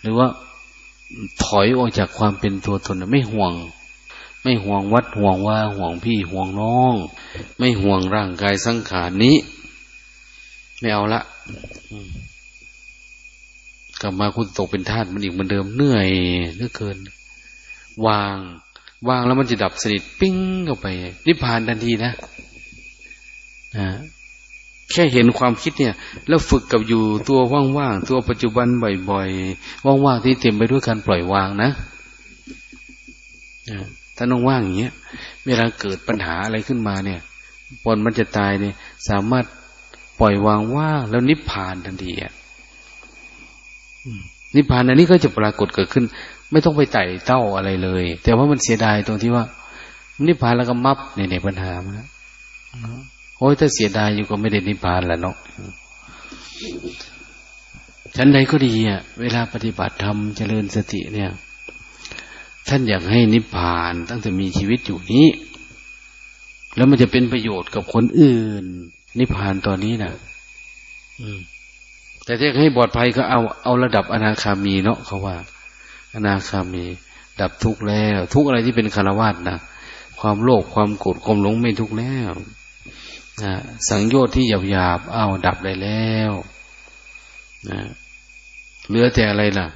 หรือว่าถอยออกจากความเป็นตัวตนไม่ห่วงไไม่ห่วงวัดห่วงว่าห่วงพี่ห่วงน้อง ไม่ห่วงร่างกายสังขารนี้ ไม่เอาละ กลับมาคุณตกเป็นทาสมันอีกเหมือนเดิมเหนื่อยเหลือเกิน วาง วางแล้วมันจะดับสนิทปิ้งเข้าไปนิพพานทันทีนะนะแค่เห็นความคิดเนี่ย แล้วฝึกกับอยู่ตัวว่างๆตัวปัจจุบันบ่อยๆว่างๆที่เต็มไปด้วยการปล่อยวางนะถ้าน้องว่างอย่างเงี้ยเวลาเกิดปัญหาอะไรขึ้นมาเนี่ยปนมันจะตายเนี่ย สามารถปล่อยวางว่างแล้วนิพพานทันทีอะ นิพพานอันนี้ก็จะปรากฏเกิดขึ้น ไม่ต้องไปไต่เต้าอะไรเลย แต่ว่ามันเสียดายตรงที่ว่า นิพพานแล้วก็มับในในปัญหามันโอ้ยถ้าเสียดายอยู่ก็ไม่ได้นิพพานแหละเนาะฉันใดก็ดีอะเวลาปฏิบัติธรรมเจริญสติเนี่ย ท่านอยากให้นิพพานตั้งแต่มีชีวิตอยู่นี้ แล้วมันจะเป็นประโยชน์กับคนอื่น นิพพานตอนนี้น่ะ อืม แต่ถ้าให้ปลอดภัยก็เอาเอาระดับอนาคามีเนาะเขาว่า อนาคามี ดับทุกข์แล้ว ทุกอะไรที่เป็นคารวะนะความโลภความโกรธความหลงไม่ทุกข์แล้วนะสังโยชน์ที่หยาบหยาบเอาดับได้แล้วนะเหลือแต่อะไรล่ะ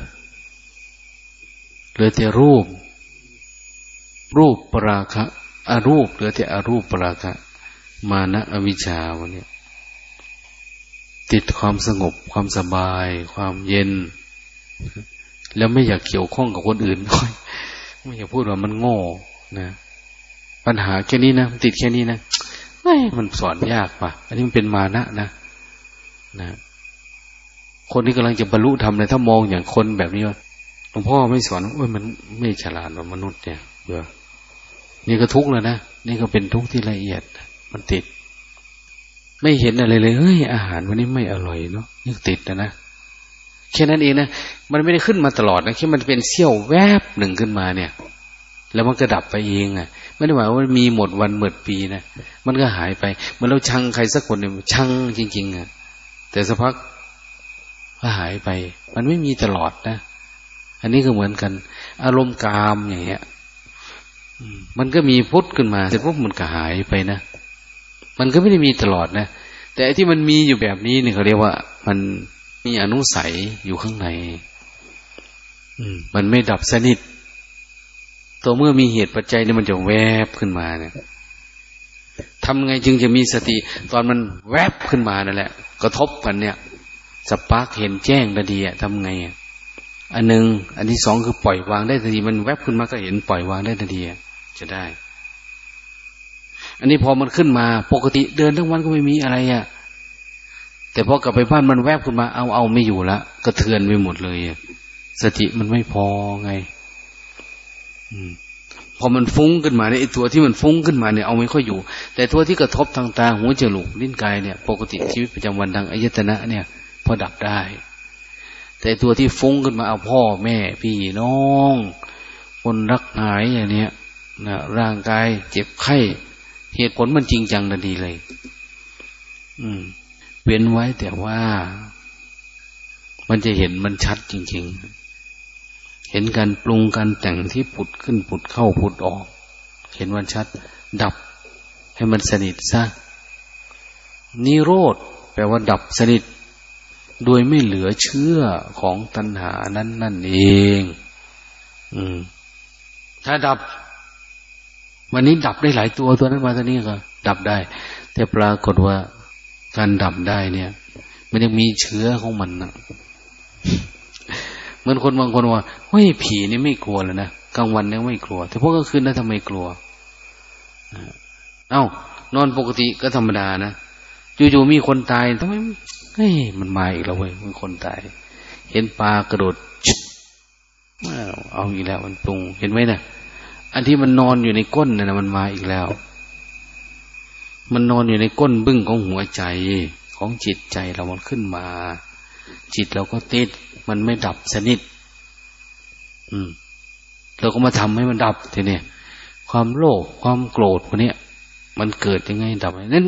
เหลือแต่รูป รูปปราคะอารูปเหลือแต่อารูปปราคะ มานะอวิชชาวันนี้ ติดความสงบ ความสบาย ความเย็น แล้วไม่อยากเกี่ยวข้องกับคนอื่นไม่อยากพูดว่ามันโง่นะ ปัญหาแค่นี้นะติดแค่นี้นะไม่มันสอนยากป่ะ อันนี้มันเป็นมานะนะนะ คนที่กำลังจะบรรลุธรรมเลยถ้ามองอย่างคนแบบนี้ว่าหลวงพ่อไม่สอนว่ามันไม่ฉลาดกว่ามนุษย์เนี่ยเบื่อนี่ก็ทุกข์แล้วนะนี่ก็เป็นทุกข์ที่ละเอียด มันติด ไม่เห็นอะไรเลยเฮ้ยอาหารวันนี้ไม่อร่อยเนาะยังติดนะนะแค่นั้นเองนะมันไม่ได้ขึ้นมาตลอดนะแค่มันเป็นเสี้ยวแวบหนึ่งขึ้นมาเนี่ย แล้วมันก็ดับไปเองอะ ไม่ได้หมายว่ามีหมดวันหมดปีนะมันก็หายไปเมื่อเราชังใครสักคนเนี่ยชังจริง ๆอะ แต่สักพักก็หายไป มันไม่มีตลอดนะอันนี้ก็เหมือนกัน อารมณ์กามอย่างเงี้ยมันก็มีพุทธขึ้นมาเสร็จปุ๊บมันก็หายไปนะ มันก็ไม่ได้มีตลอดนะ แต่ที่มันมีอยู่แบบนี้เนี่ยเขาเรียกว่า มันมีอนุสัยอยู่ข้างใน อืม มันไม่ดับสนิทตัวเมื่อมีเหตุปัจจัยเนี่ยมันจะแวบขึ้นมาเนี่ยทำไงจึงจะมีสติ ตอนมันแวบขึ้นมานั่นแหละ กระทบกันเนี่ยสปาร์กเห็นแจ้งทันทีอะทำไงอะอันหนึ่งอันที่สองคือปล่อยวางได้ทันทีมันแวบขึ้นมาก็เห็นปล่อยวางได้ทันทีจะได้ อันนี้พอมันขึ้นมา ปกติเดินทั้งวันก็ไม่มีอะไรอะ่ะ แต่พอกลับไปบ้านมันแวบขึ้นมา เอาเอาไม่อยู่ละกระเทือนไปหมดเลยสติมันไม่พอไง อืมพอมันฟุ้งขึ้นมาเนี่ยตัวที่มันฟุ้งขึ้นมาเนี่ยเอาไม่ค่อยอยู่ แต่ตัวที่กระทบทางตาหูจมูกลิ้นกายเนี่ย ปกติชีวิตประจำวันทางอายตนะเนี่ย พอดับได้ แต่ตัวที่ฟุ้งขึ้นมาเอาพ่อแม่ พี่น้อง คนรักหายอย่างเนี้ยนะร่างกายเจ็บไข้ เหตุผลมันจริงจังนาดีเลย อืม เว้นไว้แต่ว่า มันจะเห็นมันชัดจริง ๆ เห็นการปรุงการแต่งที่ผุดขึ้นผุดเข้าผุดออก เห็นมันชัด ดับ ให้มันสนิทซะนิโรธแปลว่าดับสนิท โดยไม่เหลือเชื่อของตัณหานั้นนั่นเอง อืม ถ้าดับ วันนี้ดับได้หลายตัวตัวนั้นมาตัวนี้ก็ ดับได้ แต่ปรากฏว่าการดับได้เนี่ย มันยังมีเชื้อของมันนะเหมือนคนบางคนว่าเฮ้ยผีนี่ไม่กลัวเลยนะกลางวันเนี่ยไม่กลัว แต่พวกกลางคืนนะทำไมกลัวเอ้านอนปกติก็ธรรมดานะอยู่ๆมีคนตายทำไมเฮ้ยมันมาอีกแล้วเว้ยมันคนตาย เห็นปลากระโดดเอาอีกแล้วมันปรุงเห็นไหมเนะี่ย อันที่มันนอนอยู่ในก้นนะ่ะมันมาอีกแล้ว มันนอนอยู่ในก้นบึ้งของหัวใจของจิตใจเรามันขึ้นมา จิตเราก็ติด มันไม่ดับสนิท อืม เราก็มาทำให้มันดับทีนี้ความโลภความโกรธพวกนี้มันเกิดยังไงดับนั้น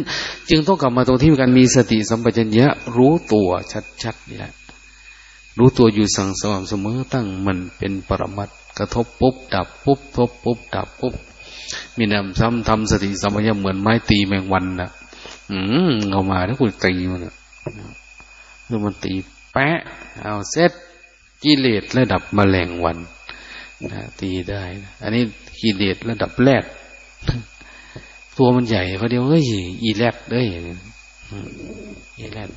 จึงต้องกลับมาตรงที่การมีสติสัมปชัญญะรู้ตัวชัดๆนี่แหละรู้ตัวอยู่สั่งสม่ำเสมอตั้งมันเป็นปรมัต กระทบปุ๊บดับปุ๊บทบปุ๊บดับปุ๊บมีนำซ้ำทำสติสมัยเหมือนไม้ตีแมงวันนะอืมเอามาแล้วกูตีมันนะคือมันตีแปะเอาเซตกิเลสระดับมแมลงวันนะตีได้นะอันนี้กิเลสระดับแรกตัวมันใหญ่เขาเดียวเฮ้ยอีแรดเอ้ยอีแรด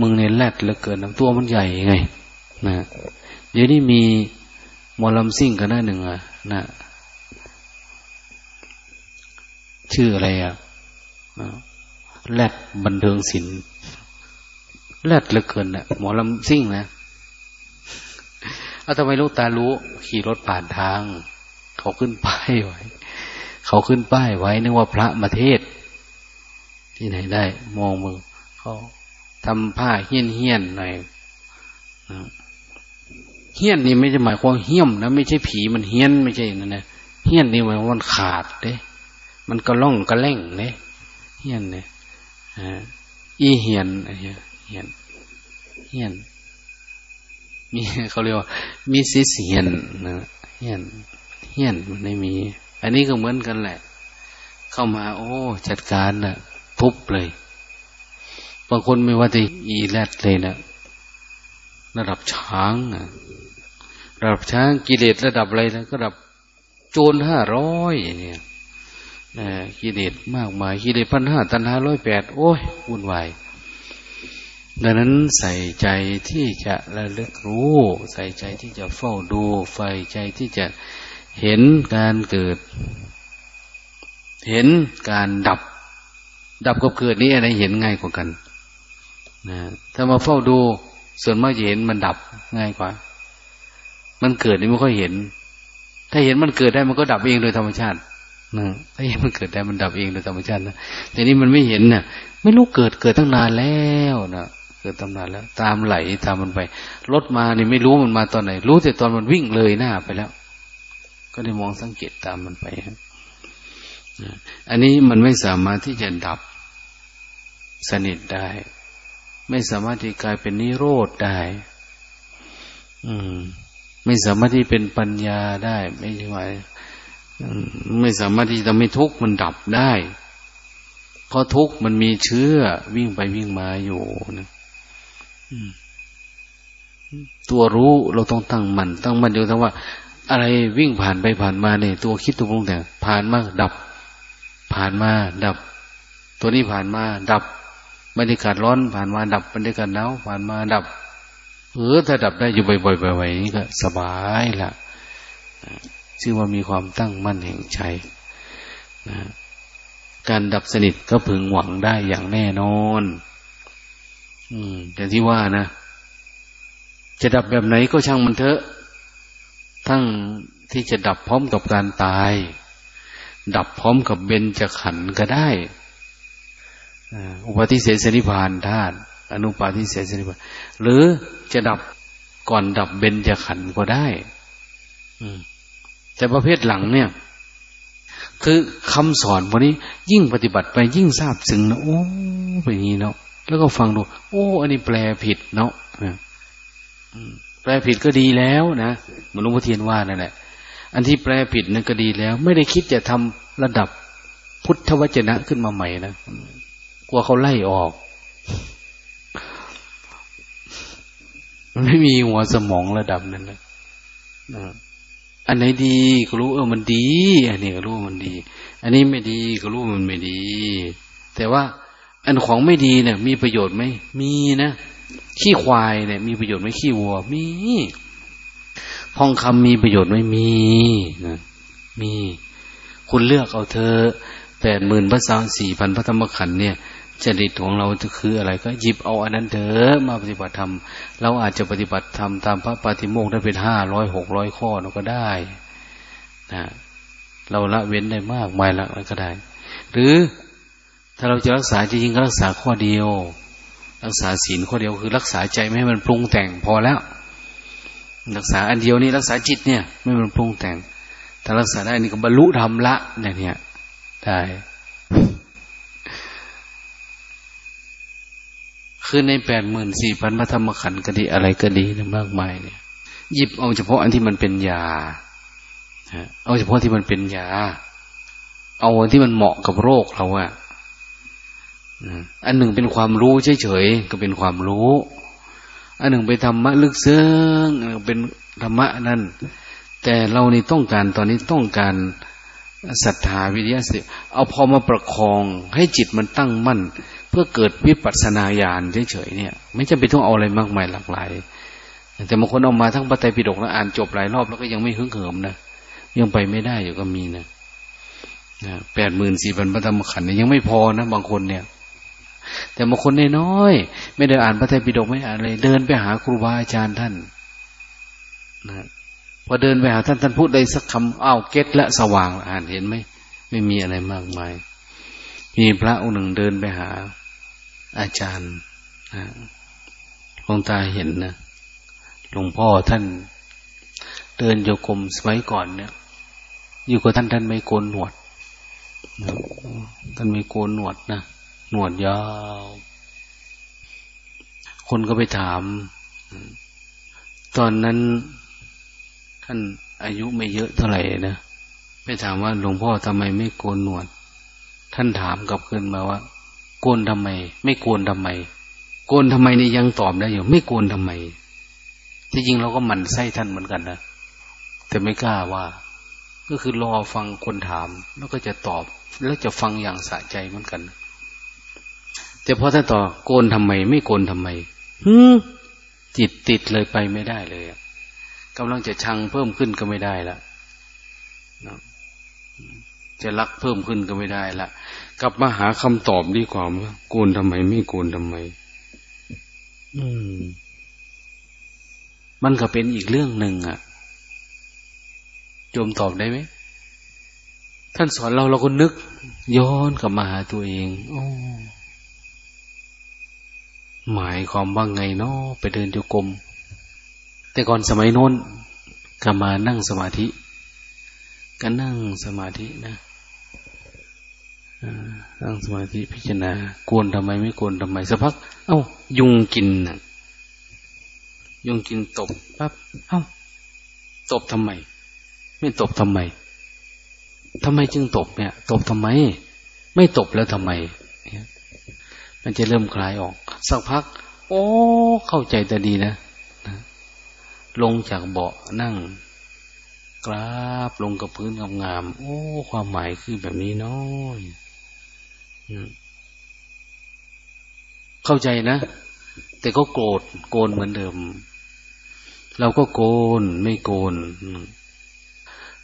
มึงเนี่ยแรดเหลือเกินนะตัวมันใหญ่ไงนะเดี๋ยวนี้มี มอลำซิ่งกันหน้าหนึ่งอะนะชื่ออะไรอะแรดบันเทิงศิลป์แรดเหลือเกินนะหมอลำซิ่งนะเอาทำไมลูกตารู้ ขี่รถผ่านทาง เขาขึ้นป้ายไว้ เขาขึ้นป้ายไว้ นึกว่าพระมาเทศ ที่ไหนได้ มองมือเขาทำผ้าเฮี้ยนเฮี้ยนหน่อย เฮี้ยนนี่ไม่ใช่หมายความเหี้ยมนะไม่ใช่ผีมันเฮี้ยนไม่ใช่นั่นนะเฮี้ยนนี่หมายความมันขาดเด้มันก็ล่องก็แล่งเนี่ยเฮี้ยนเนี่ยอีเฮียนอะไรเฮี้ยนเฮี้ยนมีเขาเรียกว่ามีสิเฮียนนะเฮี้ยนเฮี้ยนมันไม่มี อันนี้ก็เหมือนกันแหละ เข้ามา โอ้ จัดการนะทุบเลย บางคนไม่ว่าจะอีแรดเลยนะ ระดับช้างนะระดับช้างกิเลสระดับอะไรนะก็ระดับโจรห้าร้อยเนี่ยกิเลสมากมายกิเลสพันห้าตันห้าร้อยแปดโอ้ยวุ่นวายดังนั้นใส่ใจที่จะระลึกรู้ ใส่ใจที่จะเฝ้าดูใส่ใจที่จะเห็นการเกิด เห็นการดับ ดับกับเกิดนี้อะไรเห็นง่ายกว่ากันนะถ้ามาเฝ้าดู ส่วนมากจะเห็นมันดับง่ายกว่า มันเกิดนี่ไม่ค่อยเห็น ถ้าเห็นมันเกิดได้มันก็ดับเองโดยธรรมชาตินะถ้าเห็นมันเกิดได้มันดับเองโดยธรรมชาตินะแต่นี้มันไม่เห็นเนะ่ะ ไม่รู้เกิดเกิดตั้งนานแล้วนะเกิดตั้งนานแล้ว ตามไหลตามมันไปรถมานี่ไม่รู้มันมาตอนไหน รู้แต่ตอนมันวิ่งเลยหน้าไปแล้ว ก็ได้มองสังเกตตามมันไปอันนี้มันไม่สามารถที่จะดับสนิทได้ ไม่สามารถที่กลายเป็นนิโรธได้ อืม ไม่สามารถที่เป็นปัญญาได้ ไม่ใช่ไหมไม่สามารถที่จะไม่ทุกข์มันดับได้ เพราะทุกข์มันมีเชื้อวิ่งไปวิ่งมาอยู่นะตัวรู้เราต้องตั้งมัน ตั้งมันอยู่ทั้งว่า อะไรวิ่งผ่านไปผ่านมาเนี่ย ตัวคิดตัวปรุงแต่งผ่านมาดับ ผ่านมาดับ ตัวนี้ผ่านมาดับ บรรยากาศร้อนผ่านมาดับบรรยากาศหนาวผ่านมาดับเออถ้าดับได้อยู่บ่อยๆๆนี้ก็สบายละชื่อว่ามีความตั้งมั่นแห่งใจนะการดับสนิทก็พึงหวังได้อย่างแน่นอน อืมแต่ที่ว่านะ จะดับแบบไหนก็ช่างมันเถอะ ทั้งที่จะดับพร้อมกับการตาย ดับพร้อมกับเบญจขันธ์ก็ได้ อุปาทิเสสนิพานธาตุอนุปาทิเสสนิพานหรือจะดับก่อนดับเบญจขันธ์ก็ได้แต่ประเภทหลังเนี่ย คือคำสอนวันนี้ ยิ่งปฏิบัติไปยิ่งทราบซึ้งนะโอ้เป็นอย่างนี้เนาะแล้วก็ฟังดู โอ้ อันนี้แปลผิดเนาะแปลผิดก็ดีแล้วนะมนุษย์พเทียนว่านั่นแหละอันที่แปลผิดนั่นก็ดีแล้ว ไม่ได้คิดจะทำระดับพุทธวจนะขึ้นมาใหม่นะ กลัวเขาไล่ออก มันไม่มีหัวสมองระดับนั้นนะอันไหนดีก็รู้เออมันดี อันนี้ก็รู้มันดี อันนี้ไม่ดีก็รู้มันไม่ดี แต่ว่า อันของไม่ดีเนี่ย มีประโยชน์ไหมมีนะขี้ควายเนี่ย มีประโยชน์ไหมขี้วัว มีทองคำมีประโยชน์ไหมมีนะมี คุณเลือกเอาเธอแปดหมื่นพระสามสี่พันพระธรรมขันธ์เนี่ย จริตของเราจะคืออะไรก็หยิบเอาอันนั้นเถอะมาปฏิบัติธรรมเราอาจจะปฏิบัติธรรมตามพระปฏิโมกข์ได้เป็นห้าร้อยหกร้อยข้อเราก็ได้นะเราละเว้นได้มากมายละก็ได้ หรือถ้าเราจะรักษาจริงๆก็รักษาข้อเดียว รักษาศีลข้อเดียวคือ รักษาใจไม่ให้มันปรุงแต่งพอแล้ว รักษาอันเดียวนี้รักษาจิตเนี่ย ไม่มันปรุงแต่ง ถ้ารักษาได้นี่ก็บรรลุธรรมละเนี่ยได้ คือในแปดหมื่นสี่พันพระธรรมขันธ์ก็ดีอะไรก็ดีนะมากมายเนี่ยหยิบเอาเฉพาะอันที่มันเป็นยาเอาเฉพาะที่มันเป็นยา เอาที่มันเหมาะกับโรคเราอะอันหนึ่งเป็นความรู้เฉยๆก็เป็นความรู้ อันหนึ่งไปธรรมะลึกซึ้งเป็นธรรมะนั่น แต่เรานี่ต้องการตอนนี้ต้องการศรัทธาวิทยาสิเอาพอมาประคองให้จิตมันตั้งมั่น พื่อเกิดวิปัสสนาญาณเฉยๆเนี่ย ไม่จำเป็นต้องเอาอะไรมากมายหลากหลายแต่บางคนเอามาทั้งปไตยปิฎกแล้วอ่านจบหลายรอบแล้วก็ยังไม่ฮึ่งเหิมนะยังไปไม่ได้อยู่ก็มีนะแปดหมื่นสี่พันพระธรรมขันธ์ยังไม่พอนะบางคนเนี่ย แต่บางคนน้อยๆไม่ได้อ่านพระไตรปิฎกไม่อ่านเลยเดินไปหาครูบาอาจารย์ท่านนะพอเดินไปหาท่านท่านพูดได้สักคำอ้าวเก็ตและสว่างอ่านเห็นไหมไม่มีอะไรมากมาย มีพระองค์หนึ่งเดินไปหา อาจารย์นะหลวงตาเห็นนะหลวงพ่อท่าน เดินโยกมสมัยก่อนเนี่ยอยู่กับท่านท่านไม่โกนหนวดท่านไม่โกนหนวดนะหนวดยาว คนก็ไปถาม ตอนนั้น ท่านอายุไม่เยอะเท่าไหร่นะไปถามว่าหลวงพ่อทำไมไม่โกนหนวด ท่านถามกลับคืนมาว่า โกนทำไม ไม่โกนทำไม โกนทำไมนี่ยังตอบได้อยู่ ไม่โกนทำไม ที่จริงเราก็หมั่นไส้ท่านเหมือนกันนะแต่ไม่กล้าว่า ก็คือรอฟังคนถาม แล้วก็จะตอบ แล้วจะฟังอย่างสะใจเหมือนกันแต่พอท่านตอโกนทำไม ไม่โกนทำไมฮึจิตติดเลยไปไม่ได้เลยกำลังจะชังเพิ่มขึ้นก็ไม่ได้ละจะรักเพิ่มขึ้นก็ไม่ได้ละ กลับมาหาคำตอบดีกว่าว่าโกนทำไมไม่โกนทำไม อืม มันก็เป็นอีกเรื่องหนึ่งอะ่ะโยมตอบได้ไหมท่านสอนเราเราก็นึก ย้อนกลับมาหาตัวเองโอ้หมายความว่าไงเนาะไปเดินโยกรมแต่ก่อนสมัยโน้นก็มานั่งสมาธิก็นั่งสมาธินะ นั่งสมาธิพิจารณากวนทำไมไม่กวนทำไมสักพัก เอ้า ยุงกินนะยุงกินตบปั๊บเอ้า ตบทำไม ไม่ตบทำไมทำไมจึงตบเนี่ย ตบทำไม ไม่ตบแล้วทำไมมันจะเริ่มคลายออก สักพัก โอ้ เข้าใจแต่ดีนะลงจากเบาะนั่งกราบลงกับพื้นงามๆโอ้ ความหมายคือแบบนี้น้อย เข้าใจนะ แต่ก็โกรธโกนเหมือนเดิม เราก็โกนไม่โกน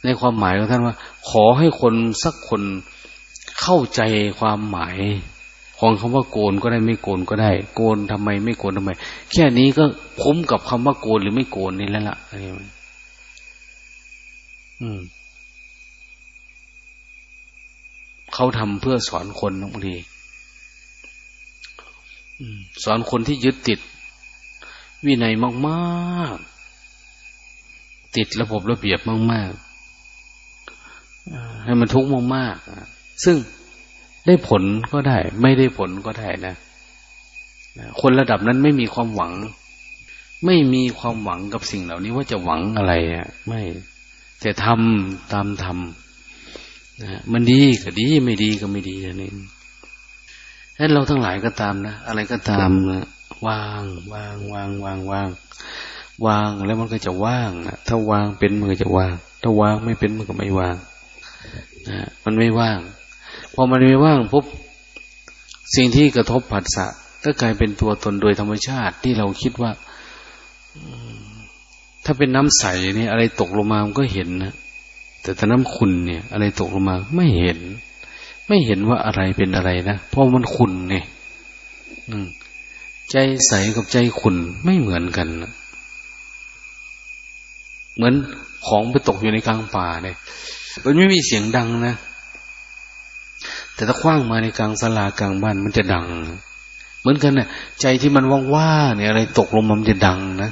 ในความหมายของท่านว่า ขอให้คนสักคนเข้าใจความหมาย ของคำว่าโกนก็ได้ไม่โกนก็ได้ โกนทำไม ไม่โกนทำไม แค่นี้ก็คุ้มกับคำว่าโกนหรือไม่โกนนี่แล้วล่ะอืม เขาทำเพื่อสอนคนบางทีสอนคนที่ยึดติด วินัยมากๆ ติดระบบระเบียบมากๆให้มันทุกข์มากๆซึ่งได้ผลก็ได้ ไม่ได้ผลก็ได้นะคนระดับนั้นไม่มีความหวัง ไม่มีความหวังกับสิ่งเหล่านี้ว่าจะหวังอะไรอะไม่แต่ทำตามทำ นะมันดีก็ดีไม่ดีก็ไม่ดีนั่นเองนั้นเราทั้งหลายก็ตามนะอะไรก็ตามนะวางวางวางวางวางวางแล้วมันก็จะว่างนะถ้าวางเป็นมือจะวาง ถ้าวางไม่เป็นมือก็ไม่วางนะมันไม่ว่าง พอมันไม่ว่างปุ๊บสิ่งที่กระทบผัสสะก็กลายเป็นตัวตนโดยธรรมชาติที่เราคิดว่าถ้าเป็นน้ำใสเนี่ยอะไรตกลงมามันก็เห็นนะ แต่ถ้าน้ำขุ่นเนี่ย อะไรตกลงมาไม่เห็น ไม่เห็นว่าอะไรเป็นอะไรนะเพราะมันขุ่นไงใจใสกับใจขุ่นไม่เหมือนกันนะเหมือนของไปตกอยู่ในกลางป่าเนี่ยมันไม่มีเสียงดังนะแต่ถ้าคว้างมาในกลางสลากลางบ้านมันจะดัง เหมือนกันนะ่ะ ใจที่มันว่างๆเนี่ยอะไรตกลงมันจะดังนะ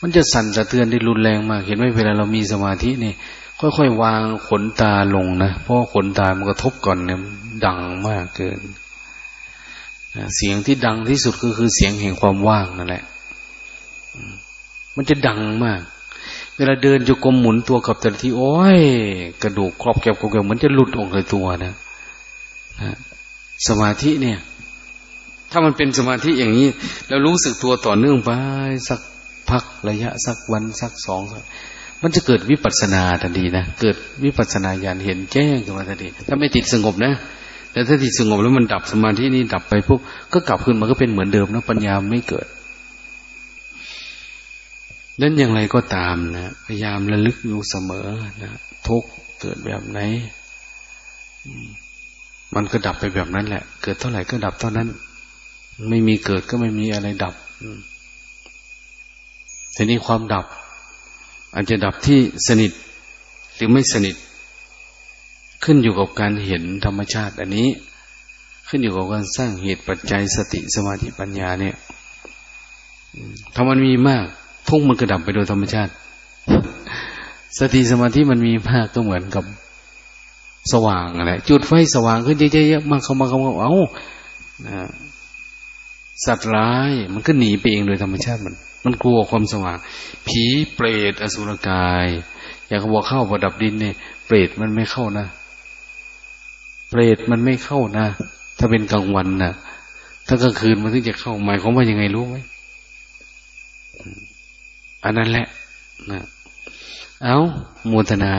มันจะสั่นสะเทือนได้รุนแรงมาก เห็นไหมเวลาเรามีสมาธินี่ ค่อยๆวางขนตาลงนะเพราะขนตามันกระทบก่อนเนี่ยดังมากเกิน เสียงที่ดังที่สุดก็คือเสียงแห่งความว่างนั่นแหละมันจะดังมาก เวลาเดินจะกมหมุนตัวกับแต่ลทีโอ้ย กระดูกครอบแกบกรอบแกบเหมือนจะหลุดออกเลยตัวนะนะสมาธิเนี่ย ถ้ามันเป็นสมาธิอย่างนี้ แล้วรู้สึกตัวต่อเนื่องไปสักพักระยะสักวันสักสองสัก มันจะเกิดวิปัสสนาทันทีนะ เกิดวิปัสสนาญาณเห็นแจ้งขึ้นมาทันทีถ้าไม่ติดสงบนะ แต่ถ้าติดสงบแล้วมันดับสมาธินี้ดับไปปุ๊บก็กลับขึ้นมาก็เป็นเหมือนเดิมนะปัญญาไม่เกิดนั้นอย่างไรก็ตามนะ พยายามระลึกอยู่เสมอนะทุกเกิดแบบไหน มันก็ดับไปแบบนั้นแหละ เกิดเท่าไหร่ก็ดับเท่านั้น ไม่มีเกิดก็ไม่มีอะไรดับทีนี้ความดับ อาจจะดับที่สนิทหรือไม่สนิท ขึ้นอยู่กับการเห็นธรรมชาติ อันนี้ ขึ้นอยู่กับการสร้างเหตุปัจจัยสติสมาธิปัญญาเนี่ยถ้ามันมีมากทุกมันกระดับไปโดยธรรมชาติ สติสมาธิมันมีมากก็เหมือนกับสว่างอะไรจุดไฟสว่างขึ้นเยอะๆมากเข้ามาเข้ามาเอ้าสัตว์ร้าย มันก็หนีไปเองโดยธรรมชาติมัน มันกลัวความสว่าง ผีเปรตอสุรกาย อยากบอกเข้าประดับดินเนี่ยเปรตมันไม่เข้านะ เปรตมันไม่เข้านะ ถ้าเป็นกลางวันนะถ้ากลางคืนมันถึงจะเข้าหมายความว่ายังไงรู้ไหมอันนั้นแหละนะเอาโมทนา